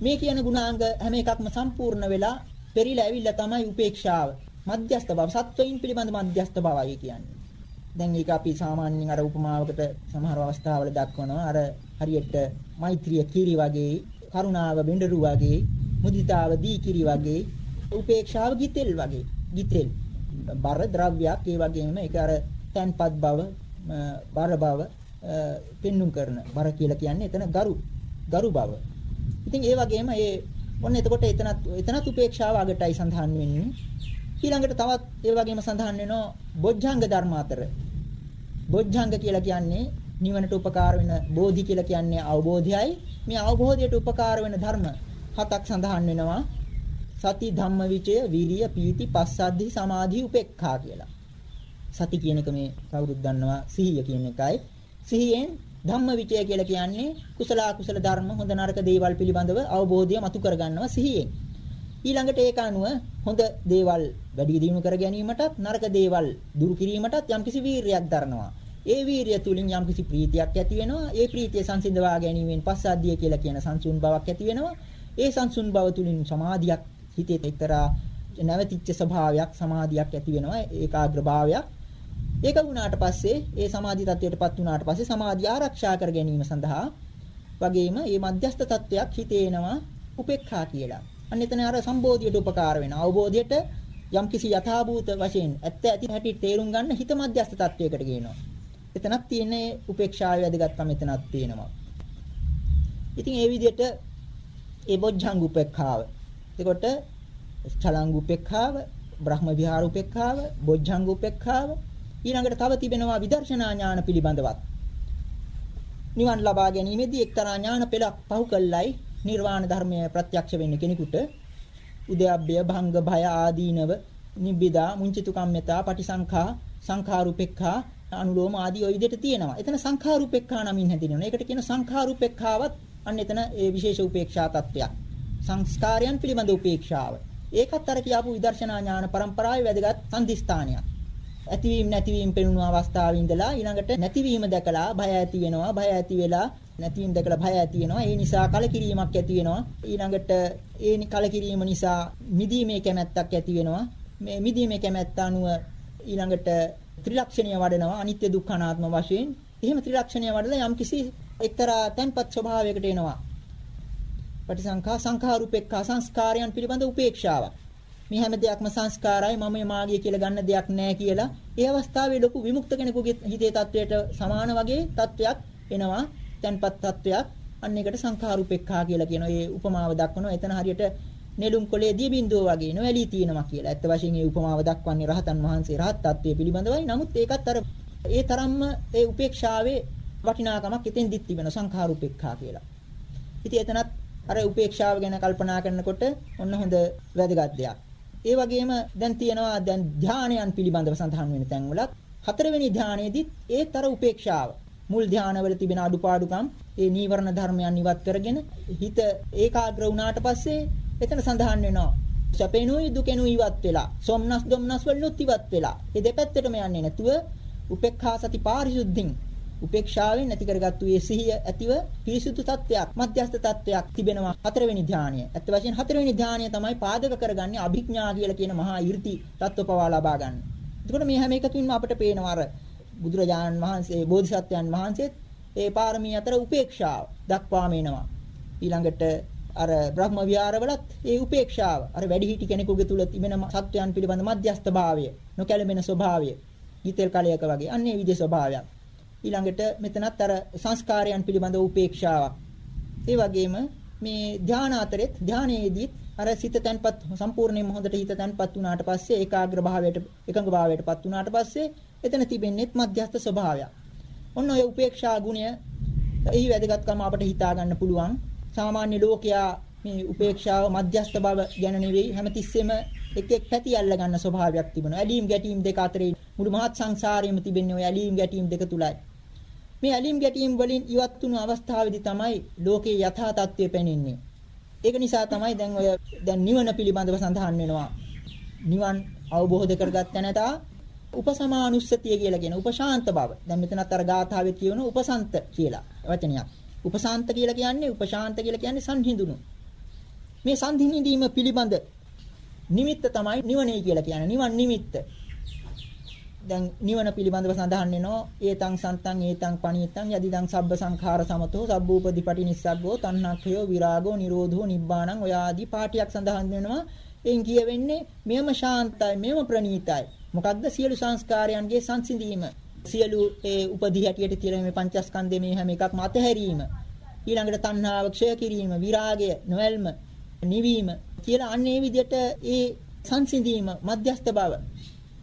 Speaker 2: මේ කියන ගුණාංග හැම එකක්ම සම්පූර්ණ වෙලා පෙරිලා ඇවිල්ලා තමයි උපේක්ෂාව. මධ්‍යස්ත බව සත්වයින් පිළිබඳ මධ්‍යස්ත බවයි කියන්නේ. දැන් ඒක අපි සාමාන්‍යයෙන් අර උපමාවකට සමහර අවස්ථාවල දක්වනවා අර හරියට මෛත්‍රිය කිරි වගේ කරුණාව බෙන්ඩරු වගේ මුදිතාව දී කිරි වගේ උපේක්ෂාව ගිතෙල් වගේ ගිතෙල් බර ද්‍රව්‍යයක් ඒ වගේම ඒක අර තන්පත් බව බර බව පෙන්눔 කරන බර කියලා කියන්නේ එතන ගරු ගරු බව. ඉතින් ඒ වගේම ඒ ඔන්න එතකොට එතනත් එතනත් උපේක්ෂාව අගටයි සඳහන් වෙන්නේ. ඊළඟට තවත් ඒ වගේම සඳහන් වෙනවා බොජ්ජංග ධර්ම අතර. බොජ්ජංග කියලා කියන්නේ නිවනට උපකාර වෙන බෝධි කියලා කියන්නේ අවබෝධයයි. මේ අවබෝධයට උපකාර වෙන ධර්ම හතක් සඳහන් වෙනවා. සති ධම්ම විචය විරිය පීති පස්සද්ධි සමාධි උපේක්ඛා කියලා. සති කියන එක මේ කවුරුත් දන්නවා සිහිය කියන එකයි. සිහියෙන් ධම්ම විචය කියලා කියන්නේ කුසල අකුසල ධර්ම හොඳ නරක දේවල් පිළිබඳව අවබෝධය මතු කරගන්නවා සිහියෙන්. ඊළඟට ඒක අනුව හොඳ දේවල් වැඩි දියුණු කර ගැනීමටත් නරක දේවල් දුරු කිරීමටත් යම්කිසි වීරියක් දරනවා. ඒ වීරිය තුලින් යම්කිසි ප්‍රීතියක් ඇති වෙනවා. ඒ ප්‍රීතිය සංසිඳවා ගැනීමෙන් පස්සද්ධිය කියලා කියන සංසුන් බවක් ඇති වෙනවා. ඒ සංසුන් බව තුලින් සමාධියක් හිතේ එක්තරා නැවතිච්ච ස්වභාවයක් සමාධියක් ඇති වෙනවා. ඒකාග්‍ර භාවයක්. ඒක වුණාට පස්සේ ඒ සමාධි තත්වයටපත් වුණාට පස්සේ සමාධිය ආරක්ෂා කර ගැනීම සඳහා වගේම මේ මධ්‍යස්ථ තත්වයක් හිතේ එනවා උපේක්ඛා කියලා. අන්න එතන අර සම්බෝධියට උපකාර වෙන අවබෝධයට යම්කිසි යථාභූත වශයෙන් ඇත්ත ඇති හැටි තේරුම් ගන්න හිත මධ්‍යස්ථ තත්වයකට ගේනවා. එතනක් තියෙන්නේ උපේක්ෂාවේ වැදගත්කම එතනක් තියෙනවා. ඉතින් ඒ විදිහට ඒ බොජ්ජංග උපේක්ඛාව. එතකොට චලංග උපේක්ඛාව, බ්‍රහ්ම විහාර උපේක්ඛාව, බොජ්ජංග උපේක්ඛාව ඊළඟට තව තිබෙනවා විදර්ශනා ඥාන පිළිබඳවත්. නිවන් ලබා ගැනීමේදී එක්තරා ඥාන පෙළක් පහු කළයි නිර්වාණ ධර්මය ප්‍රත්‍යක්ෂ වෙන්න කෙනෙකුට උද්‍යප්පය භංග භය ආදීනව නිබ්බිදා මුංචිතු කම්මතා පටිසංඛා සංඛාරුපෙක්ඛා අනුලෝම ආදී ওই විදිහට තියෙනවා. එතන සංඛාරුපෙක්ඛා නමින් හැදිනවා. ඒකට කියන සංඛාරුපෙක්ඛාවත් අන්න එතන ඒ විශේෂ උපේක්ෂා තත්වයක්. සංස්කාරයන් පිළිබඳ උපේක්ෂාව. ඒකත් අර කියාපු විදර්ශනා ඥාන પરම්පරාවේ වැදගත් සම්දිස්ථානයක්. ඇතිවීම නැතිවීම පෙනුණු අවස්ථාවේ ඉඳලා ඊළඟට නැතිවීම දැකලා භය ඇති වෙනවා. භය ඇති වෙලා නැතිවීම දැකලා භය ඇති වෙනවා. ඒ නිසා කලකිරීමක් ඇති වෙනවා. ඊළඟට ඒ කලකිරීම නිසා මිදීමේ කැමැත්තක් ඇති වෙනවා. මේ මිදීමේ කැමැත්ත අනුව ඊළඟට ත්‍රිලක්ෂණීය වඩනවා. අනිත්‍ය දුක්ඛ අනාත්ම වශයෙන්. එහෙම ත්‍රිලක්ෂණීය වඩලා යම්කිසි එක්තරා තන්පත් ස්වභාවයකට එනවා. පටිසංඛා සංඛාරූපේක්ඛා සංස්කාරයන් පිළිබඳ උපේක්ෂාවක්. මේ හැම දෙයක්ම සංස්කාරයි මම මාගිය කියලා ගන්න දෙයක් නැහැ කියලා ඒ අවස්ථාවේ ලොකු විමුක්ත කෙනෙකුගේ හිතේ තත්වයට සමාන වගේ තත්වයක් එනවා තන්පත් තත්වයක් අන්න එකට සංඛාරූපේක්ඛා කියලා කියන ඒ උපමාව දක්වනවා එතන හරියට නෙළුම් කොලේ දී බින්දුව වගේ නොඇලී තියෙනවා කියලා. ඇත්ත වශයෙන් මේ උපමාව දක්වන්නේ රහතන් වහන්සේ රහත් තත්වයේ පිළිබඳවයි. නමුත් ඒකත් අර ඒ තරම්ම ඒ උපේක්ෂාවේ වටිනාකමක් එතෙන්දිත් තිබෙන සංඛාරූපේක්ඛා කියලා. ඉතින් එතනත් අර උපේක්ෂාව ගැන කල්පනා කරනකොට ඔන්න හොඳ වැදගත් දෙයක්. ඒ වගේම දැන් තියෙනවා දැන් ධානයන් පිළිබඳව සඳහන් වෙන තැන්වලත් හතරවෙනි ධානයේදීත් ඒතර උපේක්ෂාව මුල් ධානවල තිබෙන අඩුපාඩුකම් ඒ නීවරණ ධර්මයන් ඉවත් කරගෙන හිත ඒකාග්‍ර වුණාට පස්සේ එතන සඳහන් වෙනවා සැපේනුයි දුකේනුයි ඉවත් වෙලා සොම්නස් දොම්නස් වලිනුත් ඉවත් වෙලා ඒ දෙපැත්තටම යන්නේ නැතුව උපේක්ඛා සති පාරිශුද්ධින් උපේක්ෂාවෙන් ඇති කරගත්තු ඒ සිහිය ඇතිව පිරිසුදු තත්වයක් මධ්‍යස්ථ තත්වයක් තිබෙනවා හතරවෙනි ධානය. ඇත්ත වශයෙන් හතරවෙනි ධානය තමයි පාදක කරගන්නේ අභිඥා කියලා කියන මහා 이르ති තත්ව පවා ලබා ගන්න. එතකොට මේ හැම එකකින්ම අපිට පේනවා අර බුදුරජාණන් වහන්සේ බෝධිසත්වයන් වහන්සේත් ඒ පාරමී අතර උපේක්ෂාව දක්වාම එනවා. ඊළඟට අර බ්‍රහ්ම විහාරවලත් ඒ උපේක්ෂාව අර වැඩිහිටි කෙනෙකුගේ තුල තිබෙන සත්‍යයන් පිළිබඳ මධ්‍යස්ථ භාවය නොකැළඹෙන ස්වභාවය ගිතෙල් කලයක වගේ අන්නේ විදිහේ ස්වභාවයක් ඊළඟට මෙතනත් අර සංස්කාරයන් පිළිබඳ උපේක්ෂාවක්. ඒ වගේම මේ ධාන අතරෙත් ධානයේදීත් අර සිත තැන්පත් සම්පූර්ණයෙන්ම හොඳට හිත තැන්පත් වුණාට පස්සේ ඒකාග්‍ර භාවයට එකඟ භාවයටපත් වුණාට පස්සේ එතන තිබෙන්නේත් මධ්‍යස්ථ ස්වභාවයක්. ඔන්න ඔය උපේක්ෂා ගුණය එහි වැදගත්කම අපට හිතා ගන්න පුළුවන්. සාමාන්‍ය ලෝකයා මේ උපේක්ෂාව මධ්‍යස්ථ බව ගැන නෙවෙයි හැමතිස්සෙම එක් එක් පැති අල්ල ගන්න ස්වභාවයක් තිබෙනවා. ඇලීම් ගැටීම් දෙක අතරේ මුළු මහත් සංසාරයේම තිබෙන්නේ ඔය ඇලීම් ගැටීම් දෙක තුලයි. මේ ඇලීම් ගැටීම් වලින් ඉවත් වුණු අවස්ථාවේදී තමයි ලෝකේ යථා තත්ත්වය පෙනෙන්නේ. ඒක නිසා තමයි දැන් ඔය දැන් නිවන පිළිබඳව සඳහන් වෙනවා. නිවන් අවබෝධ කරගත්ත නැතා උපසමානුස්සතිය කියලා කියන උපශාන්ත බව. දැන් මෙතනත් අර ගාථාවේ කියවන උපසන්ත කියලා වචනයක්. උපසාන්ත කියලා කියන්නේ උපශාන්ත කියලා කියන්නේ සංහිඳුණු. මේ සංහිඳීම පිළිබඳ නිමිත්ත තමයි නිවනේ කියලා කියන්නේ. නිවන් නිමිත්ත. දැන් නිවන පිළිබඳව සඳහන් වෙනවා. ඒතං සන්තං ඒතං පණීතං යදිදං සබ්බ සංඛාර සමතෝ සබ්බූපදීපටි නිස්සග්ගෝ තණ්හක්ඛයෝ විරාගෝ නිරෝධෝ නිබ්බාණං ඔය ආදී පාටියක් සඳහන් වෙනවා. එයින් කියවෙන්නේ මෙයම ශාන්තයි මෙයම ප්‍රණීතයි මොකක්ද සියලු සංස්කාරයන්ගේ සංසිඳීම? සියලු ඒ උපදී හැටියට තියෙන මේ පංචස්කන්ධයේ මේ හැම එකක්ම අතහැරීම. ඊළඟට තණ්හාව ක්ෂය කිරීම විරාගය නොවැල්ම නිවීම කියලා අන්න ඒ විදිහට ඒ සංසිඳීම මධ්‍යස්ත බව.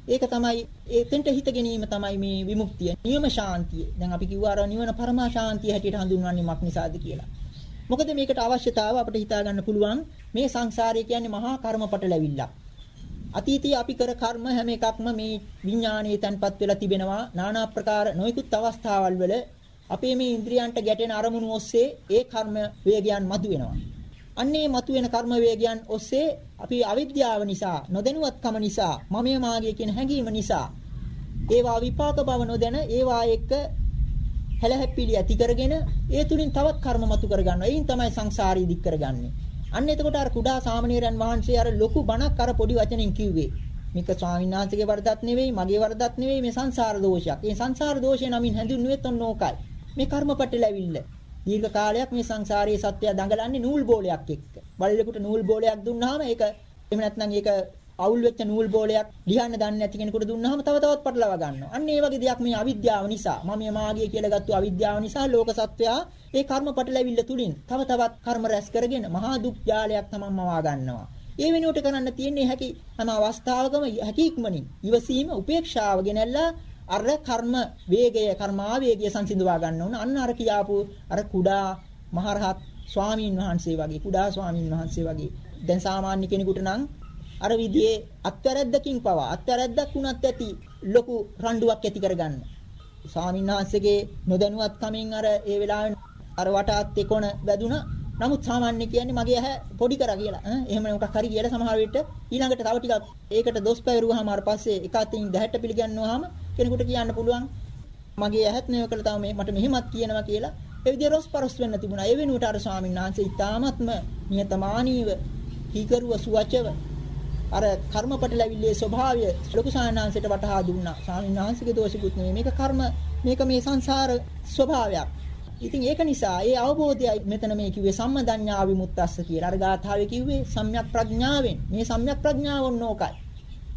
Speaker 2: ඒක තමයි එතෙන්ට හිත ගැනීම තමයි මේ විමුක්තිය. නියම ශාන්තිය. දැන් අපි කිව්වා අර නිවන පරමා ශාන්තිය හැටියට හඳුන්වන්නේ මක් නිසාද කියලා. මොකද මේකට අවශ්‍යතාව අපිට හිතා ගන්න පුළුවන් මේ සංසාරය කියන්නේ මහා කර්මපට ලැබිල්ලක්. අතීතයේ අපි කර කර්ම හැම එකක්ම මේ විඥානයේ තන්පත් වෙලා තිබෙනවා. নানা ප්‍රකාර නොයෙකුත් අවස්ථාවල් වල අපේ මේ ඉන්ද්‍රියන්ට ගැටෙන අරමුණු ඔස්සේ ඒ කර්ම වේගයන් මතුවෙනවා. අන්නේ මතුවෙන කර්ම වේගයන් ඔස්සේ අපි අවිද්‍යාව නිසා නොදැනුවත්කම නිසා මමයේ මාගේ කියන හැඟීම නිසා ඒවා විපාක බව නොදැන ඒවා එක්ක හැලහැප්පිලි ඇති කරගෙන ඒ තුලින් තවත් කර්ම මතු කරගන්නවා. එයින් තමයි සංසාරී දික් කරගන්නේ. අන්න එතකොට අර කුඩා සාමණේරයන් වහන්සේ අර ලොකු බණක් අර පොඩි වචනෙන් කිව්වේ. මේක ස්වාමීන් වහන්සේගේ වරදක් නෙවෙයි, මගේ වරදක් නෙවෙයි මේ සංසාර දෝෂයක්. මේ සංසාර දෝෂය නමින් හැඳින්වුවෙත් ඔන්න ඕකයි. මේ කර්මපටල ඇවිල්ල. දීර්ඝ කාලයක් මේ සංසාරයේ සත්‍යය දඟලන්නේ නූල් බෝලයක් එක්ක. බල්ලෙකුට නූල් බෝලයක් දුන්නාම ඒක එහෙම නැත්නම් ඒක අවුල් වෙච්ච නූල් බෝලයක් ලියන්න දන්නේ නැති කෙනෙකුට දුන්නාම තව තවත් පටලවා ගන්නවා. අන්න ඒ වගේ දෙයක් මේ අවිද්‍යාව නිසා, මම මාගේ කියලා ගත්ත අවිද්‍යාව නිසා ලෝක සත්වයා ඒ කර්ම පටලැවිල්ල තුලින් තව තවත් කර්ම රැස් කරගෙන මහා දුක් ජාලයක් තමන්ම වා ගන්නවා. ඒ වෙනුවට කරන්න තියෙන්නේ හැකි හැම අවස්ථාවකම හැකි ඉක්මනින් ඉවසීම, උපේක්ෂාව ගෙනල්ලා අර කර්ම වේගය, කර්මාවේගය සංසිඳවා ගන්න ඕන. අන්න අර කියාපු අර කුඩා මහරහත් ස්වාමීන් වහන්සේ වගේ, කුඩා ස්වාමීන් වහන්සේ වගේ. දැන් සාමාන්‍ය කෙනෙකුට නම් අර විදිහේ අත්වැරද්දකින් පවා අත්වැරද්දක් වුණත් ඇති ලොකු රණ්ඩුවක් ඇති කරගන්න. ස්වාමීන් වහන්සේගේ නොදැනුවත්කමින් අර ඒ වෙලාවෙන් අර වටාත් එකොණ වැදුනා. නමුත් සාමාන්‍ය කියන්නේ මගේ ඇහැ පොඩි කරා කියලා. ඈ එහෙම මොකක් හරි කියලා සමහර විට ඊළඟට තව ටිකක් ඒකට දොස් පැවරුවාම අර පස්සේ එක අතින් දැහැට පිළිගන්නවාම කෙනෙකුට කියන්න පුළුවන් මගේ ඇහත් නේ කළ තව මේ මට මෙහෙමත් කියනවා කියලා. ඒ විදිහට රොස්පරොස් වෙන්න තිබුණා. ඒ වෙනුවට අර ස්වාමීන් වහන්සේ ඊ타ත්ම නියතමානීව කීකරුව සුවචව අර කර්මපටලවිල්ලේ ස්වභාවය ලොකු සාහනාංශයට වටහා දුන්නා. ස්වාමීන් වහන්සේගේ දෝෂිකුත් නෙමෙයි. මේක කර්ම මේක මේ සංසාර ස්වභාවයක්. ඉතින් ඒක නිසා ඒ අවබෝධයයි මෙතන මේ කිව්වේ සම්මදඤ්ඤා විමුක්තස්ස කියලා. අර ගාථාවේ කිව්වේ සම්‍යක් ප්‍රඥාවෙන්. මේ සම්‍යක් ප්‍රඥාව ඕනෝකයි.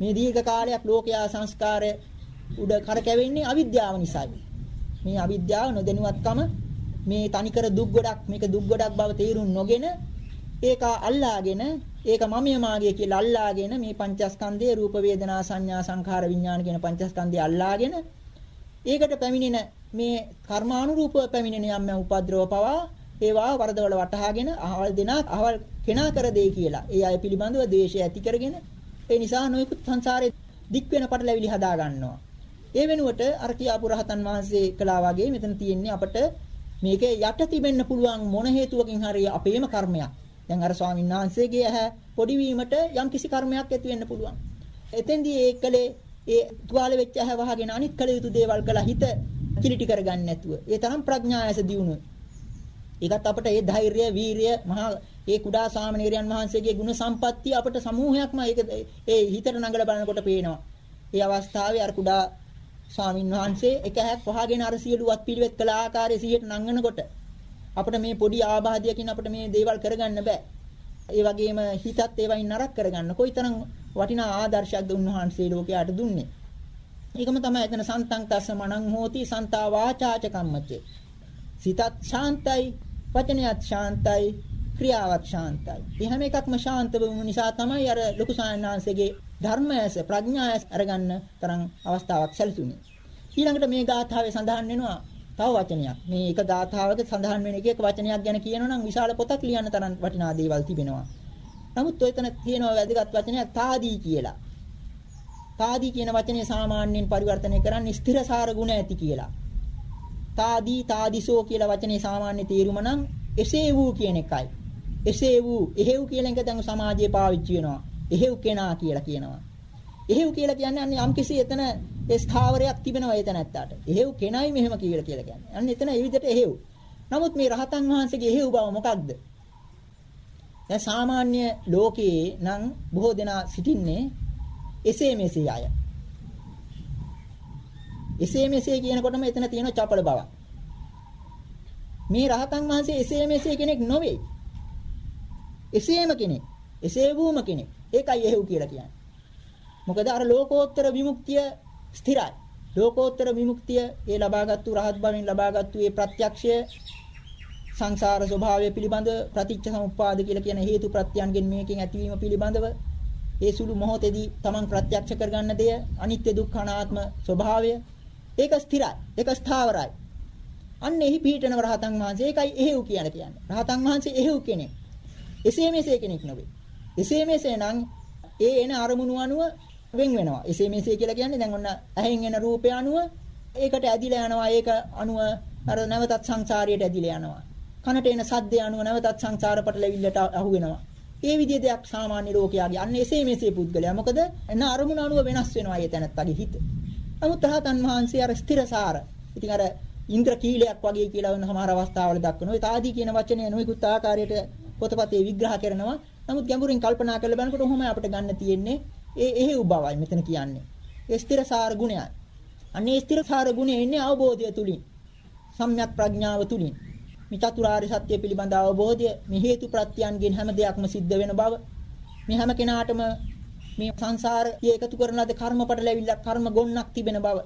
Speaker 2: මේ දීර්ඝ කාලයක් ලෝකයා සංස්කාරය උඩ කරකැවෙන්නේ අවිද්‍යාව නිසායි. මේ අවිද්‍යාව නොදැනුවත්කම මේ තනිකර දුක් ගොඩක් මේක දුක් ගොඩක් බව තේරුම් නොගෙන ඒක අල්ලාගෙන ඒක මමිය මාගේ කියලා අල්ලාගෙන මේ පංචස්කන්ධයේ රූප වේදනා සංඥා සංඛාර විඥාන කියන පංචස්කන්ධය අල්ලාගෙන ඒකට පැමිණෙන මේ කර්මානුරූපව පැමිණෙන යම් යම් උපද්‍රව පවා ඒවා වරදවල වටහාගෙන අහවල් දෙනා අහවල් කෙනා කර දෙයි කියලා. ඒ අය පිළිබඳව ද්වේෂය ඇති කරගෙන ඒ නිසා නොයෙකුත් සංසාරේ දික් වෙන පටලැවිලි හදා ගන්නවා. ඒ වෙනුවට අර කියාපු රහතන් වහන්සේ කළා වගේ මෙතන තියෙන්නේ අපට මේකේ යට තිබෙන්න පුළුවන් මොන හේතුවකින් හරි අපේම කර්මයක්. දැන් අර ස්වාමීන් වහන්සේගේ ඇහැ පොඩි වීමට යම් කිසි කර්මයක් ඇති වෙන්න පුළුවන්. එතෙන්දී ඒකලේ ඒ තුවාල වෙච්ච ඇහැ වහගෙන අනිත් කල යුතු දේවල් කළා හිත කිලිටි කරගන්නේ නැතුව. ඒ තරම් ප්‍රඥායස දියුණුව. ඒකත් අපට ඒ ධෛර්යය, වීරිය, මහා ඒ කුඩා සාමණේරයන් වහන්සේගේ ගුණ සම්පත්තිය අපට සමූහයක්ම ඒක ඒ හිතට නඟලා බලනකොට පේනවා. ඒ අවස්ථාවේ අර කුඩා ස්වාමින් වහන්සේ එක හැක් වහගෙන අර සියලුවත් පිළිවෙත් කළ ආකාරයේ සිහියට නංගනකොට අපිට මේ පොඩි ආබාධයකින් අපිට මේ දේවල් කරගන්න බෑ. ඒ වගේම හිතත් ඒවයින් නරක කරගන්න කොයිතරම් වටිනා ආදර්ශයක්ද උන්වහන්සේ ලෝකයට දුන්නේ. ඒකම තමයි එතන සන්තං තස්ස මනං හෝති සන්තා වාචාච කම්මචේ. සිතත් ශාන්තයි, වචනයත් ශාන්තයි, ක්‍රියාවත් ශාන්තයි. මේ හැම එකක්ම ශාන්ත වුණු නිසා තමයි අර ලොකු සායනාංශගේ ධර්මයස ප්‍රඥායස අරගන්න තරම් අවස්ථාවක් සැලසුනේ. ඊළඟට මේ ගාථාවේ සඳහන් වෙනවා තව වචනයක්. මේ එක ගාථාවක සඳහන් වෙන එක එක වචනයක් ගැන කියනවා නම් විශාල පොතක් ලියන්න තරම් වටිනා දේවල් තිබෙනවා. නමුත් ඔයතන තියෙනවා වැදගත් වචනයක් තාදී කියලා. තාදී කියන වචනේ සාමාන්‍යයෙන් පරිවර්තනය කරන්නේ ස්ථිරසාර ගුණ ඇති කියලා. තාදී තාදිසෝ කියලා වචනේ සාමාන්‍ය තේරුම නම් එසේ වූ කියන එකයි. එසේ වූ එහෙව් කියන එක දැන් සමාජයේ පාවිච්චි වෙනවා. එහෙව් කෙනා කියලා කියනවා. එහෙව් කියලා කියන්නේ අන්න යම්කිසි එතන ඒ ස්ථාවරයක් තිබෙනවා ඒ තැනත්තාට. එහෙව් කෙනයි මෙහෙම කියලා කියලා කියන්නේ. අන්න එතන ඒ විදිහට එහෙව්. නමුත් මේ රහතන් වහන්සේගේ එහෙව් බව මොකක්ද? දැන් සාමාන්‍ය ලෝකයේ නම් බොහෝ දෙනා සිටින්නේ එසේ මෙසේ අය. එසේ මෙසේ කියනකොටම එතන තියෙන චපල බව. මේ රහතන් වහන්සේ එසේ මෙසේ කෙනෙක් නොවේ. එසේම කෙනෙක්. එසේ වූම කෙනෙක්. ඒකයි එහෙව් කියලා කියන්නේ. මොකද අර ලෝකෝත්තර විමුක්තිය ස්ථිරයි. ලෝකෝත්තර විමුක්තිය ඒ ලබාගත්තු රහත් බවෙන් ලබාගත්තු ඒ ප්‍රත්‍යක්ෂය සංසාර ස්වභාවය පිළිබඳ ප්‍රතිච්ඡ සමුප්පාද කියලා කියන හේතු ප්‍රත්‍යයන්ගෙන් මේකෙන් ඇතිවීම පිළිබඳව ඒ සුළු මොහොතේදී Taman ප්‍රත්‍යක්ෂ කරගන්න දෙය අනිත්‍ය දුක්ඛ අනාත්ම ස්වභාවය. ඒක ස්ථිරයි. ඒක ස්ථාවරයි. අන්න එහි පිහිටන රහතන් වහන්සේ. ඒකයි එහෙව් කියන කියන්නේ. රහතන් වහන්සේ එහෙව් කෙනෙක්. එසේ මෙසේ කෙනෙක් නෙවෙයි එසේ මෙසේ නම් ඒ එන අරමුණු අනුව වෙන් වෙනවා එසේ මෙසේ කියලා කියන්නේ දැන් ඔන්න ඇහෙන් එන රූපය අනුව ඒකට ඇදිලා යනවා ඒක අනුව අර නැවතත් සංසාරයට ඇදිලා යනවා කනට එන සද්දය අනුව නැවතත් සංසාර පටලැවිල්ලට අහු වෙනවා. ඒ විදිහේ දෙයක් සාමාන්‍ය ලෝකයාගේ අන්න එසේ මෙසේ පුද්ගලයා. මොකද එන අරමුණ අනුව වෙනස් වෙනවා ඒ තැනත්තගේ හිත. නමුත් රහතන් වහන්සේ අර ස්ථිරසාර. ඉතින් අර ඉන්ද්‍ර කීලයක් වගේ කියලා වෙන සමහර අවස්ථාවල දක්වනවා. ඒ තාදී කියන වචනය නොයෙකුත් ආකාරයට පොතපතේ විග්‍රහ කරනවා. නමුත් ගැඹුරින් කල්පනා කරලා බලනකොට ඔහොම අපිට ගන්න තියෙන්නේ ඒ එහෙව් බවයි මෙතන කියන්නේ. ඒ ස්ථිරසාර ගුණයයි. අන්නේ ස්ථිරසාර ගුණය එන්නේ අවබෝධය තුලින්. සම්‍යක් ප්‍රඥාව තුලින්. මේ චතුරාර්ය සත්‍ය පිළිබඳ අවබෝධය මේ හේතු ප්‍රත්‍යයන්ගෙන් හැම දෙයක්ම සිද්ධ වෙන බව මේ හැම කෙනාටම මේ සංසාරයේ එකතු කරන ලද කර්මපට ලැබිලා කර්ම ගොන්නක් තිබෙන බව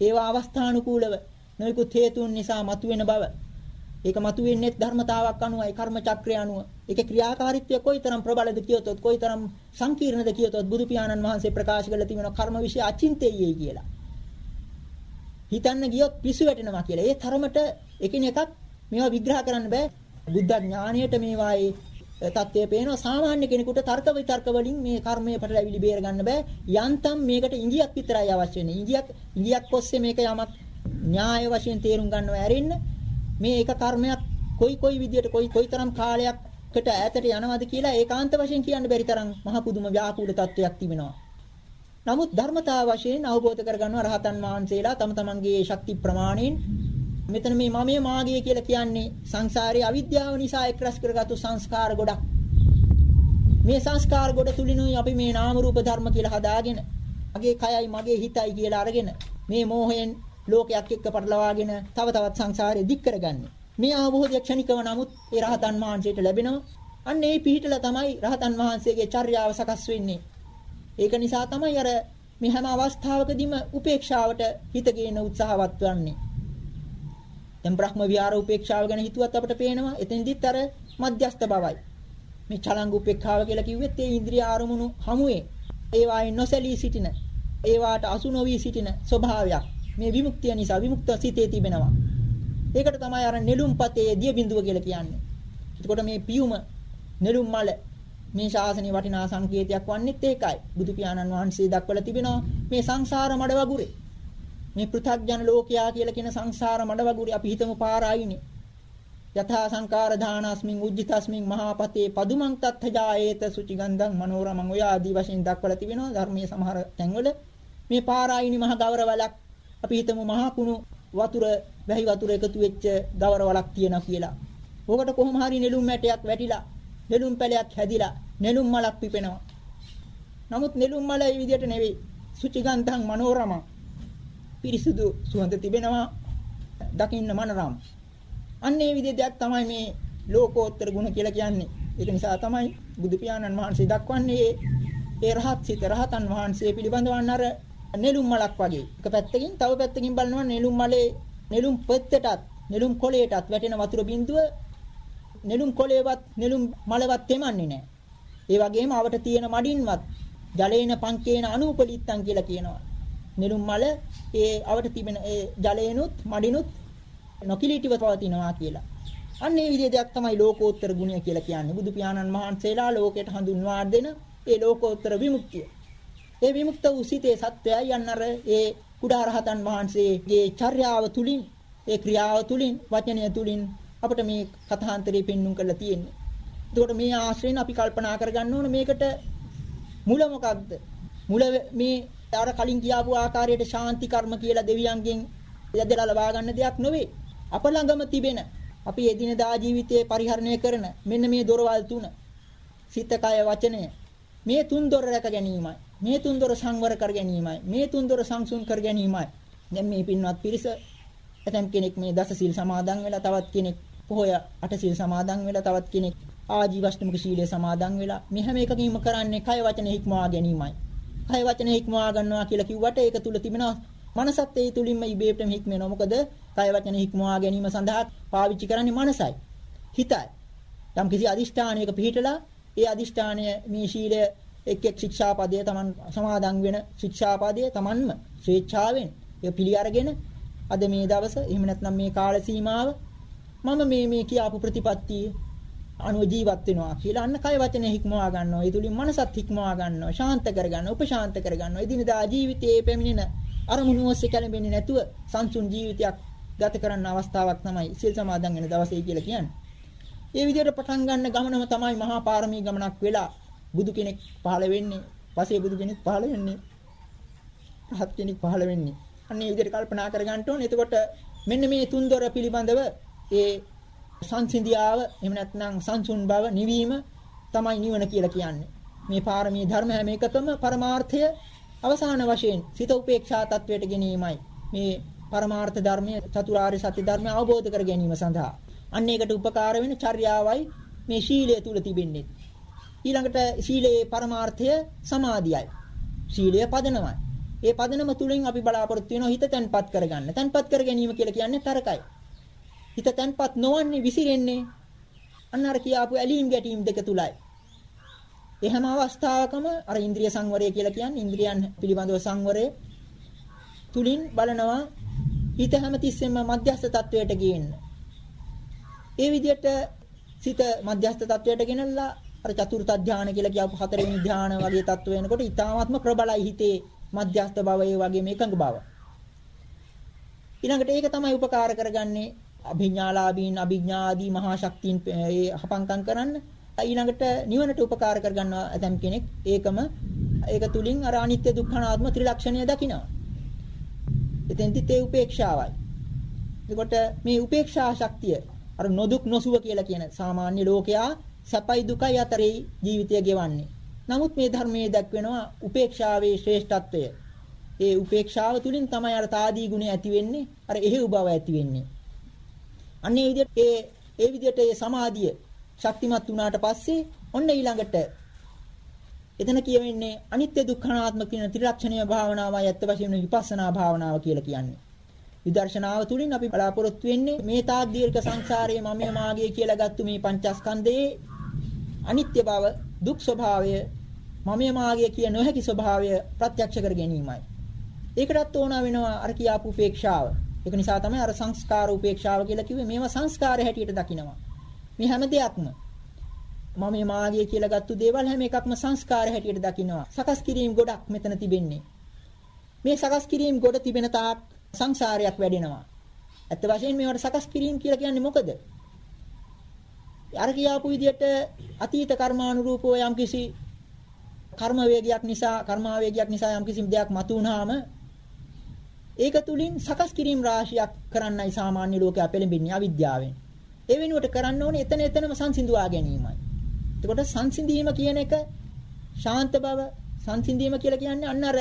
Speaker 2: ඒවා අවස්ථානුකූලව නොයෙකුත් හේතුන් නිසා මතුවෙන බව ඒක මතුවෙන්නේ ධර්මතාවක් අනුවයි කර්ම චක්‍රය අනුව. ඒකේ ක්‍රියාකාරීත්වය කොයිතරම් ප්‍රබලද කියතොත් කොයිතරම් සංකීර්ණද කියතොත් බුදු පියාණන් වහන්සේ ප්‍රකාශ කරලා තිබෙනවා කර්ම วิ ෂය අචින්තේයයි කියලා. හිතන්න ගියොත් පිසු වැටෙනවා කියලා. ඒ තරමට එකින් එකක් මේවා විග්‍රහ කරන්න බෑ. බුද්ධ ඥාණයට මේවායේ தත්ත්වය පේනවා. සාමාන්‍ය කෙනෙකුට තර්ක විතර්ක වලින් මේ කර්මයේ පටලැවිලි බේර ගන්න බෑ. යන්තම් මේකට ඉංගියක් විතරයි අවශ්‍ය වෙන්නේ. ඉංගියක් ඉංගියක් ඔස්සේ මේක යමක් න්‍යාය වශයෙන් තේරුම් ගන්නව ඇරෙන්න මේ එක කර්මයක් කොයි කොයි විදියට කොයි කොයිතරම් කාලයක්කට ඈතට යනවද කියලා ඒකාන්ත වශයෙන් කියන්න බැරි තරම් මහ පුදුම ව්‍යාකූල තත්වයක් තිබෙනවා. නමුත් ධර්මතාව වශයෙන් අවබෝධ කරගන්නවා රහතන් වහන්සේලා තම තමන්ගේ ශක්ති ප්‍රමාණයෙන් මෙතන මේ මමයේ මාගේ කියලා කියන්නේ සංසාරයේ අවිද්‍යාව නිසා එක් රැස් කරගත්තු සංස්කාර ගොඩක්. මේ සංස්කාර ගොඩ තුලිනුයි අපි මේ නාම රූප ධර්ම කියලා හදාගෙන මගේ කයයි මගේ හිතයි කියලා අරගෙන මේ මෝහයෙන් ලෝකයක් එක්ක පටලවාගෙන තව තවත් සංසාරේ දික් කරගන්නේ. මේ අවබෝධය ක්ෂණිකව නමුත් ඒ රහතන් වහන්සේට ලැබෙනවා. අන්න ඒ පිහිටලා තමයි රහතන් වහන්සේගේ චර්යාව සකස් වෙන්නේ. ඒක නිසා තමයි අර මේ හැම අවස්ථාවකදීම උපේක්ෂාවට හිත ගේන උත්සාහවත් වන්නේ. දැන් බ්‍රහ්ම විහාර උපේක්ෂාව ගැන හිතුවත් අපිට පේනවා එතෙන්දිත් අර මධ්‍යස්ත බවයි. මේ චලංග උපේක්ෂාව කියලා කිව්වෙත් ඒ ඉන්ද්‍රිය ආරමුණු හමුවේ ඒවායින් නොසැලී සිටින ඒවාට අසු නොවි සිටින ස්වභාවයක් මේ විමුක්තිය නිසා විමුක්ත සිතේ තිබෙනවා. ඒකට තමයි අර නෙළුම්පතේ දිය බිඳුව කියලා කියන්නේ. එතකොට මේ පියුම නෙළුම් මල මේ ශාසනයේ වටිනා සංකේතයක් වන්නේත් ඒකයි. බුදු පියාණන් වහන්සේ දක්වලා තිබෙනවා මේ සංසාර මඩ වගුරේ මේ පෘථග්ජන ලෝකයා කියලා කියන සංසාර මඩවගුරි අපි හිතමු පාරායිනේ. යථා සංකාර දානස්මින් උජ්ජිතස්මින් මහාපතේ පදුමං තත්ථජායේත සුචිගන්ධං මනෝරමං ඔය ආදී වශයෙන් දක්වලා තිබෙනවා ධර්මයේ සමහර තැන්වල මේ පාරායිනි මහ ගවරවලක් අපි හිතමු මහා කුණු වතුර වැහි වතුර එකතු වෙච්ච ගවරවලක් තියෙනවා කියලා. ඕකට කොහොම හරි නෙළුම් මැටයක් වැටිලා නෙළුම් පැලයක් හැදිලා නෙළුම් මලක් පිපෙනවා. නමුත් නෙළුම් මල ඒ විදිහට නෙවෙයි. සුචිගන්ධං මනෝරමං පිරිසුදු සුවඳ තිබෙනවා දකින්න මනරම්. අන්න ඒ විදිහේ දෙයක් තමයි මේ ලෝකෝත්තර ගුණ කියලා කියන්නේ. ඒක නිසා තමයි බුදු පියාණන් වහන්සේ දක්වන්නේ ඒ රහත් සිත රහතන් වහන්සේ පිළිබඳව අර නෙළුම් මලක් වගේ. එක පැත්තකින් තව පැත්තකින් බලනවා නෙළුම් මලේ නෙළුම් පෙත්තටත් නෙළුම් කොළයටත් වැටෙන වතුර බිඳුව නෙළුම් කොළේවත් නෙළුම් මලවත් තෙමන්නේ නැහැ. ඒ වගේම අවට තියෙන මඩින්වත් ජලේන පංකේන අනුපලිත්තං කියලා කියනවා. නෙළුම් මල ඒ අවට තිබෙන ඒ ජලයෙන්ුත් මඩිනුත් නොකිලීටිව පවතිනවා කියලා. අන්න ඒ විදිහේ දෙයක් තමයි ලෝකෝත්තර ගුණය කියලා කියන්නේ. බුදු පියාණන් වහන්සේලා ලෝකයට හඳුන්වා දෙන ඒ ලෝකෝත්තර විමුක්තිය. ඒ විමුක්ත වූ සිතේ සත්‍යයයි යන්නර ඒ කුඩා රහතන් වහන්සේගේ චර්යාව තුලින් ඒ ක්‍රියාව තුලින් වචනය තුලින් අපිට මේ කථාන්තරේ පෙන්눔 කරලා තියෙන්නේ. එතකොට මේ ආශ්‍රයෙන් අපි කල්පනා කරගන්න ඕන මේකට මුල මොකක්ද? මුල මේ අර කලින් කියාපු ආකාරයට ශාන්ති කර්ම කියලා දෙවියන්ගෙන් යදලා ලබා ගන්න දෙයක් නෙවෙයි. අප ළඟම තිබෙන අපි එදිනදා ජීවිතයේ පරිහරණය කරන මෙන්න මේ දොරවල් තුන. සිත කය වචනය මේ තුන් දොර රැක ගැනීමයි. මේ තුන් දොර සංවර කර ගැනීමයි. මේ තුන් දොර සංසුන් කර ගැනීමයි. දැන් මේ පින්වත් පිරිස ඇතම් කෙනෙක් මේ දස සීල් සමාදන් වෙලා තවත් කෙනෙක් පොහොය අට සීල් සමාදන් වෙලා තවත් කෙනෙක් ආජීවශ්‍රමික සීලය සමාදන් වෙලා මේ හැම එකකින්ම කරන්නේ කය වචන හික්මවා ගැනීමයි. කය වචන හික්මවා ගන්නවා කියලා කිව්වට ඒක තුල තිබෙනවා මනසත් ඒ තුලින්ම ඉබේටම හික්මෙනවා. මොකද කය වචන හික්මවා ගැනීම සඳහා පාවිච්චි කරන්නේ මනසයි. හිතයි. යම් කිසි අදිෂ්ඨානයක පිහිටලා ඒ අදිෂ්ඨානය මේ ශීලය එක් එක් ශික්ෂාපදයේ Taman සමාදන් වෙන ශික්ෂාපදයේ Tamanම ස්වේච්ඡාවෙන් ඒ පිළි අරගෙන අද මේ දවස එහෙම නැත්නම් මේ කාල සීමාව මම මේ මේ කියාපු ප්‍රතිපත්තිය අනුව ජීවත් වෙනවා කියලා අන්න කය වචනේ හික්මවා ගන්නවා. ඒ තුලින් මනසත් හික්මවා ගන්නවා. ශාන්ත කර ගන්නවා. උපශාන්ත කර ගන්නවා. එදිනදා ජීවිතයේ පැමිණෙන අරමුණු ඔස්සේ කැළඹෙන්නේ නැතුව සංසුන් ජීවිතයක් ගත කරන්න අවස්ථාවක් තමයි සිල් සමාදන් වෙන දවසේ කියලා කියන්නේ. ඒ විදිහට පටන් ගන්න ගමනම තමයි මහා පාරමී ගමනක් වෙලා බුදු කෙනෙක් පහළ වෙන්නේ. පසේ බුදු කෙනෙක් පහළ වෙන්නේ. රහත් කෙනෙක් පහළ වෙන්නේ. අන්න ඒ විදිහට කල්පනා කර ගන්න ඕනේ. එතකොට මෙන්න මේ තුන්දොර පිළිබඳව ඒ සංසිඳියාව එහෙම නැත්නම් සංසුන් බව නිවීම තමයි නිවන කියලා කියන්නේ. මේ පාරමී ධර්ම හැම එකකම පරමාර්ථය අවසාන වශයෙන් සිත උපේක්ෂා තත්වයට ගැනීමයි. මේ පරමාර්ථ ධර්මයේ චතුරාර්ය සත්‍ය ධර්මය අවබෝධ කර ගැනීම සඳහා අන්න ඒකට උපකාර වෙන චර්යාවයි මේ ශීලය තුල තිබෙන්නේ. ඊළඟට ශීලයේ පරමාර්ථය සමාධියයි. ශීලය පදනමයි. ඒ පදනම තුලින් අපි බලාපොරොත්තු වෙනවා හිත තැන්පත් කරගන්න. තැන්පත් කර ගැනීම කියලා කියන්නේ තරකයි. හිත තැන්පත් නොවන්නේ විසිරෙන්නේ අන්න අර කියාපු ඇලීම් ගැටීම් දෙක තුලයි. ඒ හැම අවස්ථාවකම අර ඉන්ද්‍රිය සංවරය කියලා කියන්නේ ඉන්ද්‍රියන් පිළිබඳව සංවරය තුලින් බලනවා හිත හැමතිස්සෙම මධ්‍යස්ථ තත්වයට ගේන්න. ඒ විදිහට සිත මධ්‍යස්ථ තත්වයට ගෙනල්ලා අර චතුර්ථ ධානය කියලා කියපු හතරවෙනි ධානය වගේ තත්ව වෙනකොට ඊ타ත්ම ප්‍රබලයි හිතේ මධ්‍යස්ථ භව ඒ වගේම එකඟ භව. ඊළඟට ඒක තමයි උපකාර කරගන්නේ අභිඥාලාභීන් අභිඥාදී මහා ශක්තියින් ඒ හපංකම් කරන්න. ඊළඟට නිවනට උපකාර කරගන්නවා ඇතම් කෙනෙක්. ඒකම ඒක තුලින් අර අනිත්‍ය දුක්ඛනාත්ම ත්‍රිලක්ෂණය දකිනවා. එතෙන්දිත් ඒ උපේක්ෂාවයි. එතකොට මේ උපේක්ෂා ශක්තිය අර නොදුක් නොසුව කියලා කියන සාමාන්‍ය ලෝකයා සැපයි දුකයි අතරේ ජීවිතය ගෙවන්නේ. නමුත් මේ ධර්මයේ දක්වනවා උපේක්ෂාවේ ශ්‍රේෂ්ඨත්වය. ඒ උපේක්ෂාව තුලින් තමයි අර තාදී ගුණය ඇති වෙන්නේ අර එහෙව් බව ඇති වෙන්නේ. අන්න ඒ විදිහට ඒ ඒ විදිහට ඒ සමාධිය ශක්තිමත් වුණාට පස්සේ ඔන්න ඊළඟට එතන කියවෙන්නේ අනිත්‍ය දුක්ඛනාත්ම කියන ත්‍රිලක්ෂණීය භාවනාවයි ඇත්ත වශයෙන්ම විපස්සනා භාවනාව කියලා කියන්නේ. විදර්ශනාව තුළින් අපි බලාපොරොත්තු වෙන්නේ මේ තාක් දීර්ඝ සංසාරයේ මම මාගේ කියලා ගත්තු මේ පංචස්කන්ධයේ අනිත්‍ය බව, දුක් ස්වභාවය, මම මාගේ කිය නොහැකි ස්වභාවය ප්‍රත්‍යක්ෂ කර ගැනීමයි. ඒකටත් ඕන වෙනවා අර කියාපු උපේක්ෂාව. ඒක නිසා තමයි අර සංස්කාර උපේක්ෂාව කියලා කිව්වේ මේවා සංස්කාර හැටියට දකිනවා. මේ හැම දෙයක්ම මම මේ මාගේ කියලා ගත්තු දේවල් හැම එකක්ම සංස්කාර හැටියට දකිනවා. සකස් කිරීම ගොඩක් මෙතන තිබෙන්නේ. මේ සකස් කිරීම ගොඩ තිබෙන තාක් සංසාරයක් වැඩෙනවා. ඇත්ත වශයෙන්ම මේවට සකස් කිරීම කියලා කියන්නේ මොකද? අර කියාපු විදිහට අතීත කර්මානුරූපව යම්කිසි කර්ම වේගයක් නිසා කර්මාවේගයක් නිසා යම්කිසි දෙයක් මතුවුනහම ඒක තුලින් සකස් කිරීම රාශියක් කරන්නයි සාමාන්‍ය ලෝකයා පෙළඹෙන්නේ අවිද්‍යාවෙන්. ඒ වෙනුවට කරන්න ඕනේ එතන එතනම සංසිඳුවා ගැනීමයි. එතකොට සංසිඳීම කියන එක ශාන්ත බව සංසිඳීම කියලා කියන්නේ අන්න අර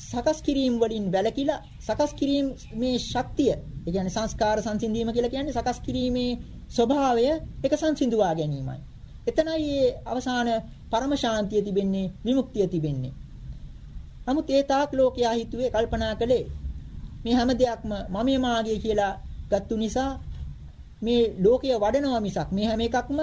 Speaker 2: සකස් කිරීම වලින් වැළකීලා සකස් කිරීම මේ ශක්තිය ඒ කියන්නේ සංස්කාර සංසිඳීම කියලා කියන්නේ සකස් කිරීමේ ස්වභාවය එක සංසිඳුවා ගැනීමයි. එතනයි මේ අවසාන පරම ශාන්තිය තිබෙන්නේ විමුක්තිය තිබෙන්නේ. නමුත් ඒ තාක් ලෝකයා හිතුවේ කල්පනා කළේ මේ හැම දෙයක්ම මම මාගේ කියලා ගත්තු නිසා මේ ලෝකය වඩනවා මිසක් මේ හැම එකක්ම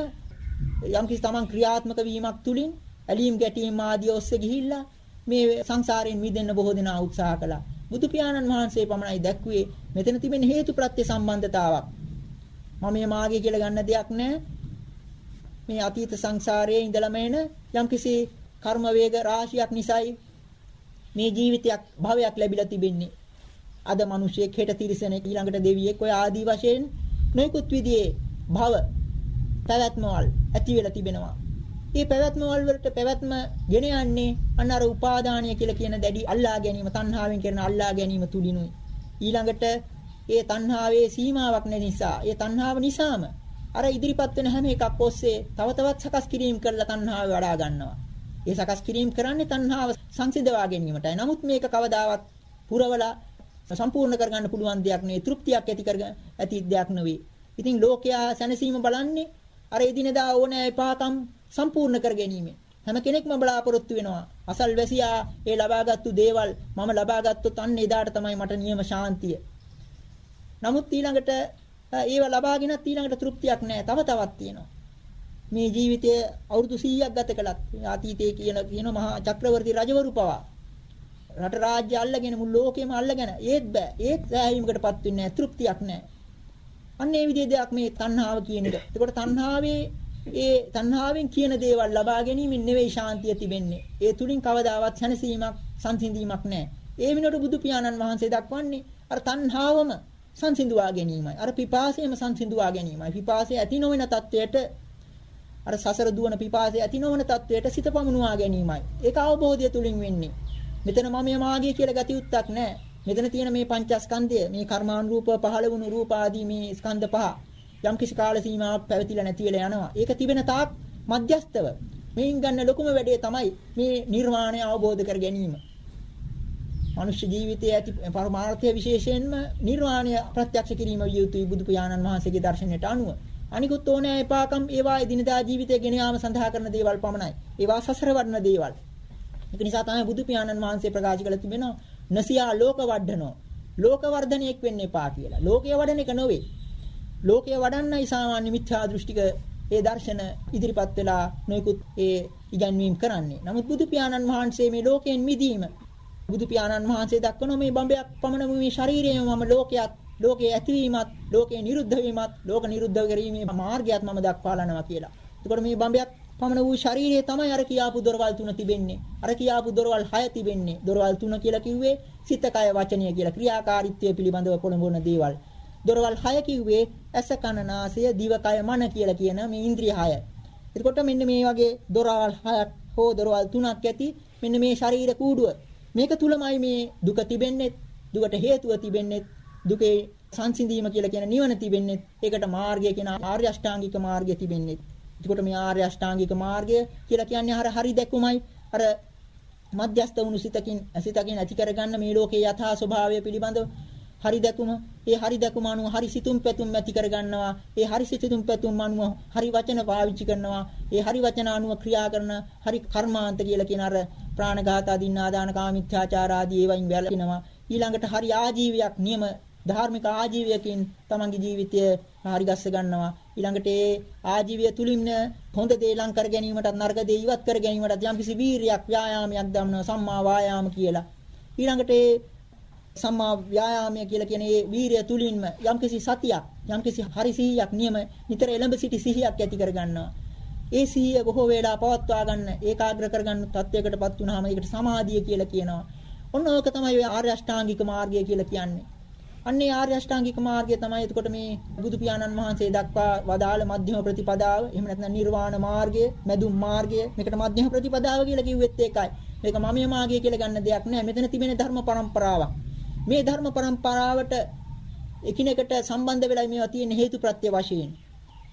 Speaker 2: යම්කිසි තමන් ක්‍රියාත්මක වීමක් තුලින් ඇලීම් ගැටීම් ආදී ඔස්සේ ගිහිල්ලා මේ සංසාරයෙන් මිදෙන්න බොහෝ දෙනා උත්සාහ කළා. බුදු පියාණන් වහන්සේ පමණයි දැක්ුවේ මෙතන තිබෙන හේතු ප්‍රත්‍ය සම්බන්ධතාවක්. මම මේ මාගේ කියලා ගන්න දෙයක් නැහැ. මේ අතීත සංසාරයේ ඉඳලම එන යම්කිසි කර්ම වේග රාශියක් නිසායි මේ ජීවිතයක් භවයක් ලැබිලා තිබෙන්නේ. අද මිනිසෙක් හෙට තිරිසනෙක් ඊළඟට දෙවියෙක් ඔය ආදී වශයෙන් නොයෙකුත් විදිහේ භව පැවැත්මවල් ඇති වෙලා තිබෙනවා. මේ පැවැත්මවල් වලට පැවැත්ම ගෙන යන්නේ අන්න අර උපාදානය කියලා කියන දැඩි අල්ලා ගැනීම තණ්හාවෙන් කරන අල්ලා ගැනීම තුලිනුයි. ඊළඟට ඒ තණ්හාවේ සීමාවක් නැති නිසා, ඒ තණ්හාව නිසාම අර ඉදිරිපත් වෙන හැම එකක් ඔස්සේ තව තවත් සකස් කිරීම කරලා තණ්හාව වඩා ගන්නවා. ඒ සකස් කිරීම කරන්නේ තණ්හාව සංසිඳවා ගැනීමටයි. නමුත් මේක කවදාවත් පුරවලා සම්පූර්ණ කරගන්න පුළුවන් දෙයක් නෙවෙයි. තෘප්තියක් ඇති කරගන්න ඇති දෙයක් නෙවෙයි. ඉතින් ලෝකයා සැනසීම බලන්නේ අර එදිනදා ඕනෑ පාකම් සම්පූර්ණ කර ගැනීම. හැම කෙනෙක්ම බලාපොරොත්තු වෙනවා. අසල්වැසියා ඒ ලබාගත්තු දේවල් මම ලබාගත්තොත් අන්න එදාට තමයි මට නියම ශාන්තිය. නමුත් ඊළඟට ඒව ලබාගෙනත් ඊළඟට තෘප්තියක් නැහැ. තව තවත් තියෙනවා. මේ ජීවිතය අවුරුදු 100ක් ගත කළත් අතීතයේ කියන කියන මහා චක්‍රවර්ති රජවරු පවා රට රාජ්‍ය අල්ලගෙන මුළු ලෝකෙම අල්ලගෙන ඒත් බෑ. ඒත් සෑහීමකටපත් වෙන්නේ නැහැ. තෘප්තියක් නැහැ. අන්න ඒ විදිහේ දෙයක් මේ තණ්හාව කියන එක. එතකොට තණ්හාවේ ඒ තණ්හාවෙන් කියන දේවල් ලබා ගැනීමෙන් නෙවෙයි ශාන්තිය තිබෙන්නේ. ඒ තුලින් කවදාවත් සැනසීමක්, සංසිඳීමක් නැහැ. ඒ වෙනුවට බුදු පියාණන් වහන්සේ දක්වන්නේ අර තණ්හාවම සංසිඳුවා ගැනීමයි. අර පිපාසයම සංසිඳුවා ගැනීමයි. පිපාසය ඇති නොවන තත්වයට අර සසර දුවන පිපාසය ඇති නොවන තත්වයට සිත පමුණුවා ගැනීමයි. ඒක අවබෝධය තුලින් වෙන්නේ. මෙතන මම මාගේ කියලා ගතියුත්තක් නැහැ. මෙතන තියෙන මේ පංචස්කන්ධය, මේ කර්මානුරූප පහළ වුණු රූප ආදී මේ ස්කන්ධ පහ යම් කිසි කාල සීමාවක් පැවතිලා නැති වෙලා යනවා. ඒක තිබෙන තාක් මධ්‍යස්තව මේන් ගන්න ලොකුම වැඩේ තමයි මේ නිර්වාණය අවබෝධ කර ගැනීම. මනුෂ්‍ය ජීවිතයේ ඇති පරමාර්ථය විශේෂයෙන්ම නිර්වාණය ප්‍රත්‍යක්ෂ කිරීම විය යුතුයි බුදු පියාණන් වහන්සේගේ දර්ශනයට අනුව. අනිකුත් ඕනෑ එපාකම් ඒවා එදිනදා ජීවිතයේ ගෙන යාම සඳහා කරන දේවල් පමණයි. ඒවා සසර වඩන දේවල්. ඒක නිසා තමයි බුදු පියාණන් වහන්සේ ප්‍රකාශ කළ තිබෙනවා නසියා ලෝක වඩනෝ. ලෝක වර්ධනයක් වෙන්න එපා කියලා. ලෝකය වඩන එක නොවේ. ලෝකය වඩන්නයි සාමාන්‍ය මිත්‍යා දෘෂ්ටික ඒ දර්ශන ඉදිරිපත් වෙලා නොයෙකුත් ඒ ඉගැන්වීම් කරන්නේ. නමුත් බුදු පියාණන් වහන්සේ මේ ලෝකයෙන් මිදීම බුදු පියාණන් වහන්සේ දක්වන මේ බඹයක් පමණ මේ ශරීරයම මම ලෝකයක් ලෝකයේ ඇතිවීමත් ලෝකයේ නිරුද්ධ වීමත් ලෝක නිරුද්ධ කිරීමේ මාර්ගයත් මම දක්වාලනවා කියලා. එතකොට මේ බඹයක් පමණ වූ ශරීරයේ තමයි අර කියාපු දොරවල් තුන තිබෙන්නේ. අර කියාපු දොරවල් 6 තිබෙන්නේ. දොරවල් තුන කියලා කිව්වේ සිත කය වචනය කියලා ක්‍රියාකාරීත්වය පිළිබඳව පොළඹවන දේවල්. දොරවල් 6 කිව්වේ ඇස කන නාසය දිව කය මන කියලා කියන මේ ඉන්ද්‍රිය 6. එතකොට මෙන්න මේ වගේ දොරවල් 6ක් හෝ දොරවල් තුනක් ඇති මෙන්න මේ ශරීර කූඩුව මේක තුලමයි මේ දුක තිබෙන්නේ දුකට හේතුව තිබෙන්නේ දුකේ සංසිඳීම කියලා කියන නිවන තිබෙන්නේ. ඒකට මාර්ගය කියන ආර්ය අෂ්ටාංගික මාර්ගය තිබෙන්නේ. එතකොට මේ ආර්ය අෂ්ටාංගික මාර්ගය කියලා කියන්නේ අර හරි දැකුමයි අර මධ්‍යස්ත වුණු සිතකින් සිතකින් ඇති කරගන්න මේ ලෝකේ යථා ස්වභාවය පිළිබඳව හරි දැකුම ඒ හරි දැකුම අනුව හරි සිතුම් පැතුම් ඇති කරගන්නවා ඒ හරි සිතුම් පැතුම් අනුව හරි වචන පාවිච්චි කරනවා ඒ හරි වචන අනුව ක්‍රියා කරන හරි කර්මාන්ත කියලා කියන අර ප්‍රාණඝාත අදින්නාදාන කාමිත්‍යාචාර ආදී ඒවායින් වැළකීනවා. ඊළඟට හරි ආජීවයක් නියම ධාර්මික ආජීවයකින් තමන්ගේ ජීවිතය හරි ගස්ස ගන්නවා. ඊළඟට ඒ ආජීවය තුලින් හොඳ දේ ලං කර ගැනීමටත් නරක දේ ඉවත් කර ගැනීමටත් යම්කිසි වීරියක් ව්‍යායාමයක් දම්නවා. සම්මා වායාම කියලා. ඊළඟට ඒ සම්මා ව්‍යායාමය කියලා කියන ඒ වීරිය තුලින්ම යම්කිසි සතියක් යම්කිසි හරි සිහියක් නියම නිතර එළඹ සිටි සිහියක් ඇති කර ගන්නවා. ඒ සිහිය බොහෝ වේලා පවත්වා ගන්න ඒකාග්‍ර කර ගන්න තත්වයකටපත් වුනහම ඒකට සමාධිය කියලා කියනවා. ඔන්න ඕක තමයි ඔය ආර්ය අෂ්ටාංගික මාර්ගය කියලා කියන්නේ. අන්නේ ආර්ය අෂ්ටාංගික මාර්ගය තමයි එතකොට මේ බුදු පියාණන් වහන්සේ දක්වා වදාළ මධ්‍යම ප්‍රතිපදාව එහෙම නැත්නම් නිර්වාණ මාර්ගය මැදුම් මාර්ගය මේකට මධ්‍යම ප්‍රතිපදාව කියලා කිව්වෙත් ඒකයි මේක මමිය මාර්ගය කියලා ගන්න දෙයක් නෑ මෙතන තිබෙන ධර්ම પરම්පරාවක් මේ ධර්ම પરම්පරාවට එකිනෙකට සම්බන්ධ වෙලා මේවා තියෙන හේතුප්‍රත්‍ය වශයෙන්.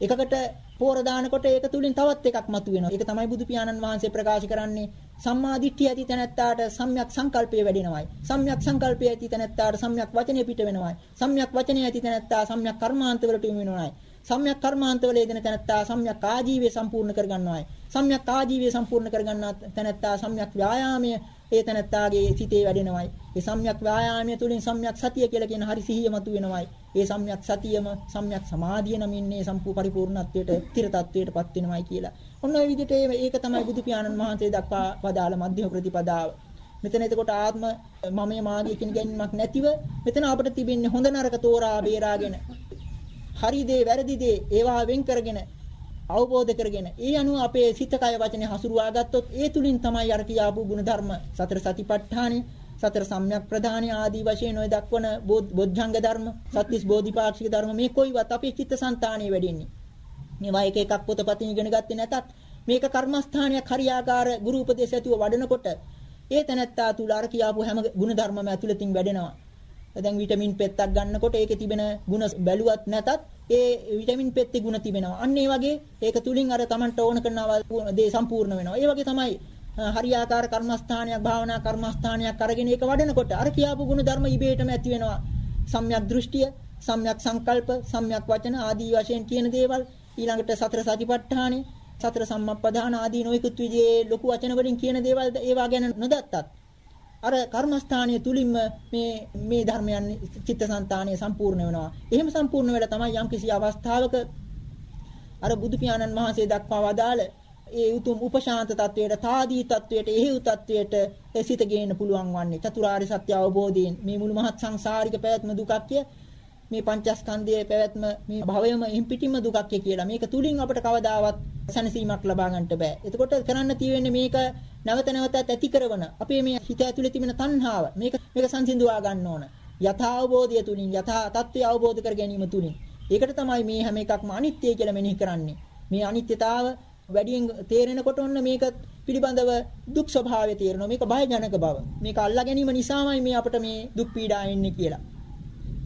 Speaker 2: එකකට පෝර දානකොට ඒක තුලින් තවත් එකක් මතුවෙනවා. ඒක තමයි බුදු පියාණන් වහන්සේ ප්‍රකාශ කරන්නේ සම්මා දිට්ඨිය ඇති තැනැත්තාට සම්‍යක් සංකල්පය වැඩෙනවයි. සම්‍යක් සංකල්පය ඇති තැනැත්තාට සම්‍යක් වචනය පිට වෙනවයි. සම්‍යක් වචනය ඇති තැනැත්තා සම්‍යක් කර්මාන්ත වලට යොමු වෙනවයි. සම්‍යක් කර්මාන්ත වල යෙදෙන තැනැත්තා සම්‍යක් ආජීවය සම්පූර්ණ කරගන්නවයි. සම්‍යක් ආජීවය සම්පූර්ණ කරගන්නා තැනැත්තා සම්‍යක් ව්‍යායාමය ඒ තැනැත්තාගේ සිතේ වැඩෙනවයි. ඒ සම්‍යක් ව්‍යායාමය තුළින් සම්‍යක් සතිය කියලා කියන හරි සිහිය මතුවෙනවයි. ඒ සම්‍යක් සතියම සම්‍යක් සමාධිය නමින් මේ සම්පූ පරිපූර්ණත්වයට ස්ථිර තත්වයටපත් වෙනවයි කියලා. ඔන්න ඔය විදිහට ඒක තමයි බුදු පියාණන් වහන්සේ දක්වා වදාළ මධ්‍යම ප්‍රතිපදාව. මෙතන එතකොට ආත්ම මමයේ මාගේ කියන ගැනීමක් නැතිව මෙතන අපිට තිබෙන්නේ හොඳ නරක තෝරා බේරාගෙන හරි දේ වැරදි දේ ඒවා වෙන් කරගෙන අවබෝධ කරගෙන ඒ අනුව අපේ සිත කය වචනේ හසුරුවා ගත්තොත් ඒ තුලින් තමයි අර කියාපු ගුණධර්ම සතර සතිපට්ඨානෙ සතර සම්‍යක් ප්‍රධානී ආදී වශයෙන් ඔය දක්වන බොද්ධංග ධර්ම සත්‍තිස් බෝධිපාක්ෂික ධර්ම මේ කොයිවත් අපේ චිත්තසංතානෙ වැඩින්නේ මේවා එක එකක් පොතපතින් ඉගෙන ගත්තේ නැතත් මේක කර්මස්ථානයක් හරියාකාර ගුරු උපදේශ ඇතුව වඩනකොට ඒ තැනැත්තා තුල අර කියාපු හැම ගුණධර්මම ඇතුළතින් වැඩෙනවා. දැන් විටමින් පෙත්තක් ගන්නකොට ඒකේ තිබෙන ಗುಣ බැලුවත් නැතත් ඒ විටමින් පෙත්තේ ගුණ තිබෙනවා. අන්න ඒ වගේ ඒක තුලින් අර Tamanට ඕන කරනවා දේ සම්පූර්ණ වෙනවා. ඒ වගේ තමයි හරියාකාර කර්මස්ථානයක් භාවනා කර්මස්ථානයක් අරගෙන ඒක වඩනකොට අර කියාපු ගුණ ධර්ම ඉබේටම ඇති වෙනවා. සම්‍යක් දෘෂ්ටිය, සම්‍යක් සංකල්ප, සම්‍යක් වචන ආදී වශයෙන් කියන දේවල් ඊළඟට සතර සතිපට්ඨානෙ, සතර සම්මප්පදාන ආදී නොයෙකුත් විදිහේ ලොකු වචන වලින් කියන දේවල් ඒවා ගැන නොදත්තත් අර කර්මස්ථානයේ තුලින්ම මේ මේ ධර්මයන් චිත්තසංතානයේ සම්පූර්ණ වෙනවා. එහෙම සම්පූර්ණ වෙලා තමයි යම්කිසි අවස්ථාවක අර බුදු පියාණන් වහන්සේ දක්වා වදාළ ඒ උතුම් උපශාන්ත තත්වයට තාදී තත්වයට එහෙව් තත්වයට සිත ගේන්න පුළුවන් වන්නේ චතුරාර්ය සත්‍ය අවබෝධයෙන් මේ මුළු මහත් සංසාරික පැවැත්ම දුකක් කිය මේ පංචස්කන්ධයේ පැවැත්ම මේ භවයම ඉම්පිටිම දුකක් කියලා මේක තුලින් අපට කවදාවත් සැනසීමක් ලබා ගන්නට බෑ. එතකොට කරන්න තියෙන්නේ මේක නැවත නැවතත් ඇති කරන අපේ මේ හිත ඇතුලේ තිබෙන තණ්හාව මේක මේක සංසිඳුවා ගන්න ඕන. යථා අවබෝධය තුලින් යථා තත්ත්වය අවබෝධ කර ගැනීම තුලින්. ඒකට තමයි මේ හැම එකක්ම අනිත්‍ය කියලා මෙනෙහි කරන්නේ. මේ අනිත්‍යතාව වැඩියෙන් තේරෙනකොට ඔන්න මේක පිළිබඳව දුක් ස්වභාවය තේරෙනවා. මේක බයජනක බව. මේක අල්ලා ගැනීම නිසාමයි මේ අපට මේ දුක් පීඩා එන්නේ කියලා.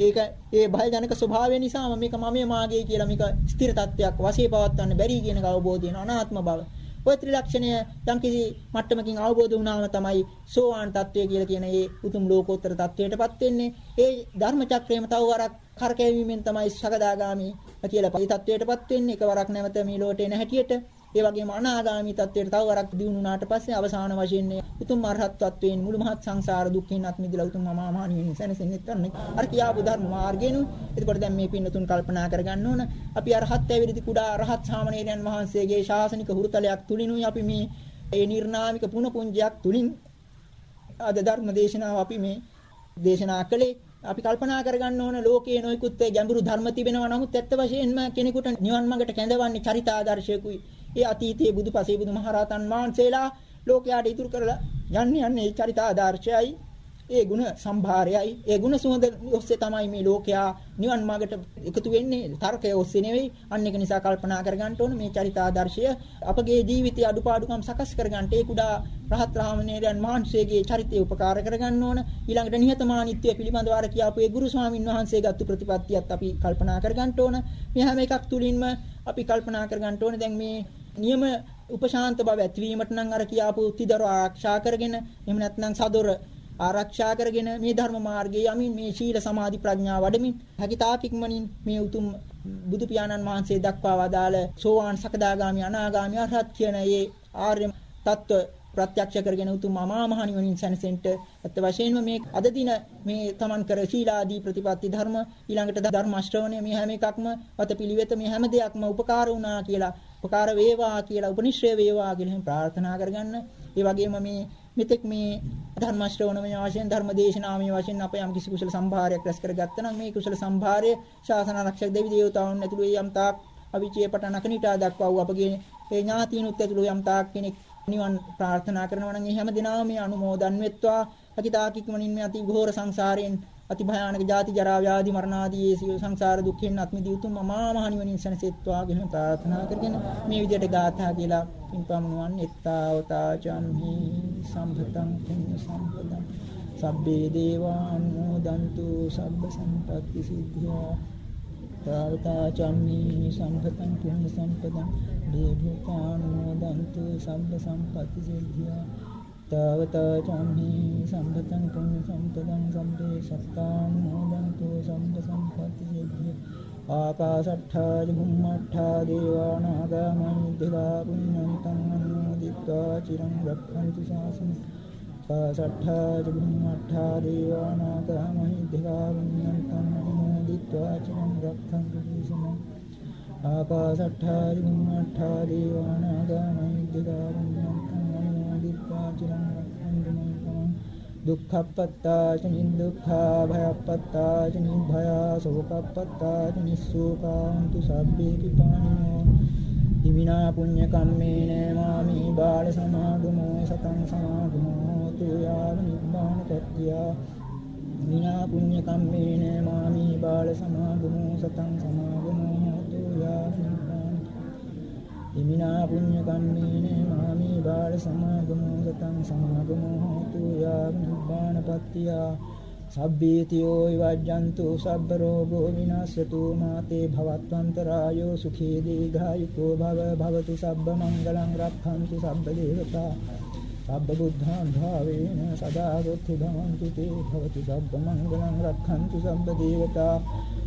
Speaker 2: ඒක ඒ භයජනක ස්වභාවය නිසාම මේක මමයේ මාගේ කියලා මේක ස්ථිර තත්වයක් වශයෙන් පවත්වන්න බැරි කියන අවබෝධය අනාත්ම බව. ඔය ත්‍රිලක්ෂණය යම්කිසි මට්ටමකින් අවබෝධ වුණාම තමයි සෝවාන් තත්වය කියලා කියන ඒ උතුම් ලෝකෝත්තර තත්වයටපත් වෙන්නේ. ඒ ධර්ම චක්‍රයේම තව වරක් කරකැවීමෙන් තමයි සකදාගාමි කියලා පරි තත්වයටපත් වෙන්නේ. එකවරක් නැවත මේ ලෝටේ නැහැටියට ඒ වගේම අනාගාමී තත්වයට තව වරක් දියුණු වුණාට පස්සේ අවසාන වශයෙන් උතුම් අරහත්ත්වයෙන් මුළු මහත් සංසාර දුක්ඛින් අත් මිදලා උතුම් මහා නිවන සැනසෙන්නේ කරන්නේ. අර කියාපු ධර්ම මාර්ගයෙන් එතකොට දැන් මේ පින්නතුන් කල්පනා කරගන්න ඕන. අපි අරහත් ඇවිරිදි කුඩා අරහත් සාමණේරයන් වහන්සේගේ ශාසනික හුරුතලයක් තුලිනුයි අපි මේ ඒ නිර්නාමික පුන පුංජයක් තුලින් අද ධර්ම දේශනාව අපි මේ දේශනා කළේ අපි කල්පනා කරගන්න ඕන ලෝකයේ නොයෙකුත් ගැඹුරු ධර්ම තිබෙනවා. නමුත් ඇත්ත වශයෙන්ම කෙනෙකුට නිවන් මාර්ගට කැඳවන්නේ චරිතාදර්ශයකුයි. ඒ අතීතයේ බුදුපසේ බුදුමහරහතන් වහන්සේලා ලෝකයට ඉතුරු කරලා යන්නේ යන්නේ චරිත ආදර්ශයයි ඒ ಗುಣ සම්භාරයයි ඒ ಗುಣ සුවඳ ඔස්සේ තමයි මේ ලෝකයා නිවන් මාර්ගට එකතු වෙන්නේ තර්කය ඔස්සේ නෙවෙයි අන්න ඒක නිසා කල්පනා කරගන්න ඕන මේ චරිත ආදර්ශය අපගේ ජීවිතයේ අඩුපාඩුකම් සකස් කරගන්න ඒ කුඩා රහත් රාමණේරයන් මහන්සියගේ චරිතය උපකාර කරගන්න ඕන ඊළඟට නිහතමානීත්වය පිළිබඳව අර කියාපු ඒ ගුරු ස්වාමින් වහන්සේ ගත්තු ප්‍රතිපත්තියත් අපි කල්පනා කරගන්න ඕන මේ හැම එකක් තුලින්ම අපි කල්පනා කරගන්න ඕන දැන් මේ නියම උපශාන්ත බව ඇතිවීමට නම් අර කියාපු තිදර ආරක්ෂා කරගෙන එහෙම නැත්නම් සදොර ආරක්ෂා කරගෙන මේ ධර්ම මාර්ගයේ යමින් මේ ශීල සමාධි ප්‍රඥා වඩමින් හැකිතාක් ඉක්මනින් මේ උතුම් බුදු පියාණන් වහන්සේ දක්වා වදාළ සෝවාන් සකදාගාමි අනාගාමි අරහත් කියන මේ ආර්ය තත්ත්ව ප්‍රත්‍යක්ෂ කරගෙන උතුම් අමා මහ නිවනින් සැනසෙන්න අත් වශයෙන්ම මේ අද දින මේ තමන් කර ශීලාදී ප්‍රතිපatti ධර්ම ඊළඟට ධර්ම ශ්‍රවණය මේ හැම එකක්ම වතපිලිවෙත මේ හැම දෙයක්ම උපකාර වුණා කියලා උපකාර වේවා කියලා උපනිශ්‍රේ වේවා කියලා එහෙම ප්‍රාර්ථනා කරගන්න. ඒ වගේම මේ මෙතෙක් මේ ධර්ම ශ්‍රවණමය වශයෙන් ධර්ම දේශනාමය වශයෙන් අප යම් කිසි කුසල සම්භාරයක් රැස් කරගත්තා නම් මේ කුසල සම්භාරය ශාසන ආරක්ෂක දෙවි දේවතාවුන් ඇතුළු යම් තාක් අවිචේ පටන් අකනිටා දක්වා වූ අපගේ ඒ ඥාතීනුත් ඇතුළු යම් තාක් කෙනෙක් නිවන් ප්‍රාර්ථනා කරනවා නම් ඒ හැම දිනම මේ අනුමෝදන් වෙත්වා. අකිතාකිකමනින් මේ අති ඝෝර සංසාරයෙන් අති භයානක ජාති ජරා ව්‍යාධි මරණ ආදී සියලු සංසාර දුක්ඛෙන් අත්මිදී උතුම් මහා මහ නිවනින් සැනසෙත්වා කියන ප්‍රාර්ථනා කරගෙන මේ විදිහට ගාථා කියලා පින්පමුණුවන් එත්තාවතා චම්හි සම්පතං පුඤ්ඤ සම්පදං සබ්බේ දේවානුමෝදන්තු සබ්බ සම්පත්ති සිද්ධා. තාවතා චම්හි සම්පතං පුඤ්ඤ සම්පදං දේවතානුමෝදන්තු සබ්බ සම්පත්ති සිද්ධා. तावता चाह्मि सम्भतं पुं सम्पदं सम्भे सत्तां मोदन्तु सम्पसम्पत्तिसिद्धि आकाशट्ठादिभुम्मट्ठा देवानागामयुद्धिदा पुण्यन्तं अनुमोदित्वा चिरं रक्षन्तु शासनम्। आकाशट्ठादिभुम्मट्ठा देवानागामयुद्धिदा पुण्यन्तम् अनुमोदित्वा चिरं रक्षन्तु शासनम्। आकाशट्ठादिभुम्मट्ठा देवानागामयुद्धिदा पुण्यन्तम् චිරං රක්ඛන්තු ශාසනං ආකාශට්ඨා බුම්මට්ඨා දේවානාගා මහිද්දලා පුඤ්ඤන්තං චිරං රක්ඛන්තු මං තමං දුක්ඛප්පත්තා ච නිදුක්ඛා භයප්පත්තා ච නිභයා සෝකප්පත්තා ච නිස්සෝකාන්තු සබ්බේ පිපානිනෝ හිමිනා පුඤ්ඤ කම්මේන මාමි බාල ඉමිනා පුඤ්ඤ කම්මේන මාමි බාල සමාගමෝ සතං සමාගමෝ හෝතු යාව නිබ්බානපත්තිය සබ්බීතියෝ විවජ්ජන්තු සබ්බ රෝගෝ විනාශතු මාතේ භවත්වන්තරායෝ සුඛී දීඝායුකෝ භව භවතු සබ්බ මංගලං රක්ඛන්තු සබ්බ දේවතා. සබ්බ බුද්ධාන් භාවේන සදා බුද්ධි භවන්තු තේ භවතු සබ්බ මංගලං රක්ඛන්තු සබ්බ දේවතා.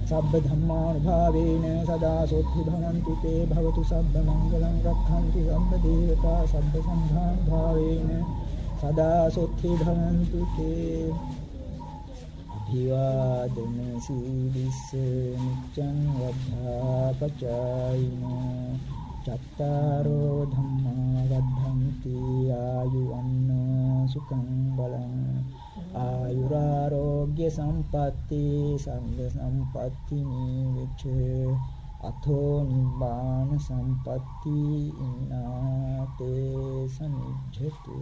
Speaker 2: සබ්බ ධම්මානුභාවේන සදා සොත්ති භවන්තු තේ භවතු සබ්බ මංගලං රක්ඛන්තු සබ්බ දේවතා සබ්බ සංඝානුභාවේන සදා සොත්ති භවන්තු තේ අභිවාදන සීලිස්ස නිච්ඡං වද්ධා පචායිනෝ චත්තාරෝ ධම්මා වද්ධන්ති ආයුවන්න සුඛං බලං ආයුරාරෝග්‍ය සම්පatti සංඝ සම්පatti නිවිච අතෝ නිබ්බාන සම්පatti ඉන්නාතේ සමිජ්ජතු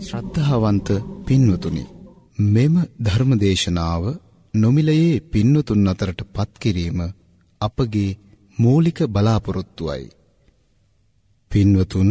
Speaker 1: ශ්‍රද්ධාවන්ත පින්වතුනි මෙම ධර්මදේශනාව නොමිලයේ පින්වතුන් අතරට පත් කිරීම අපගේ මූලික බලාපොරොත්තුවයි. පින්වතුන්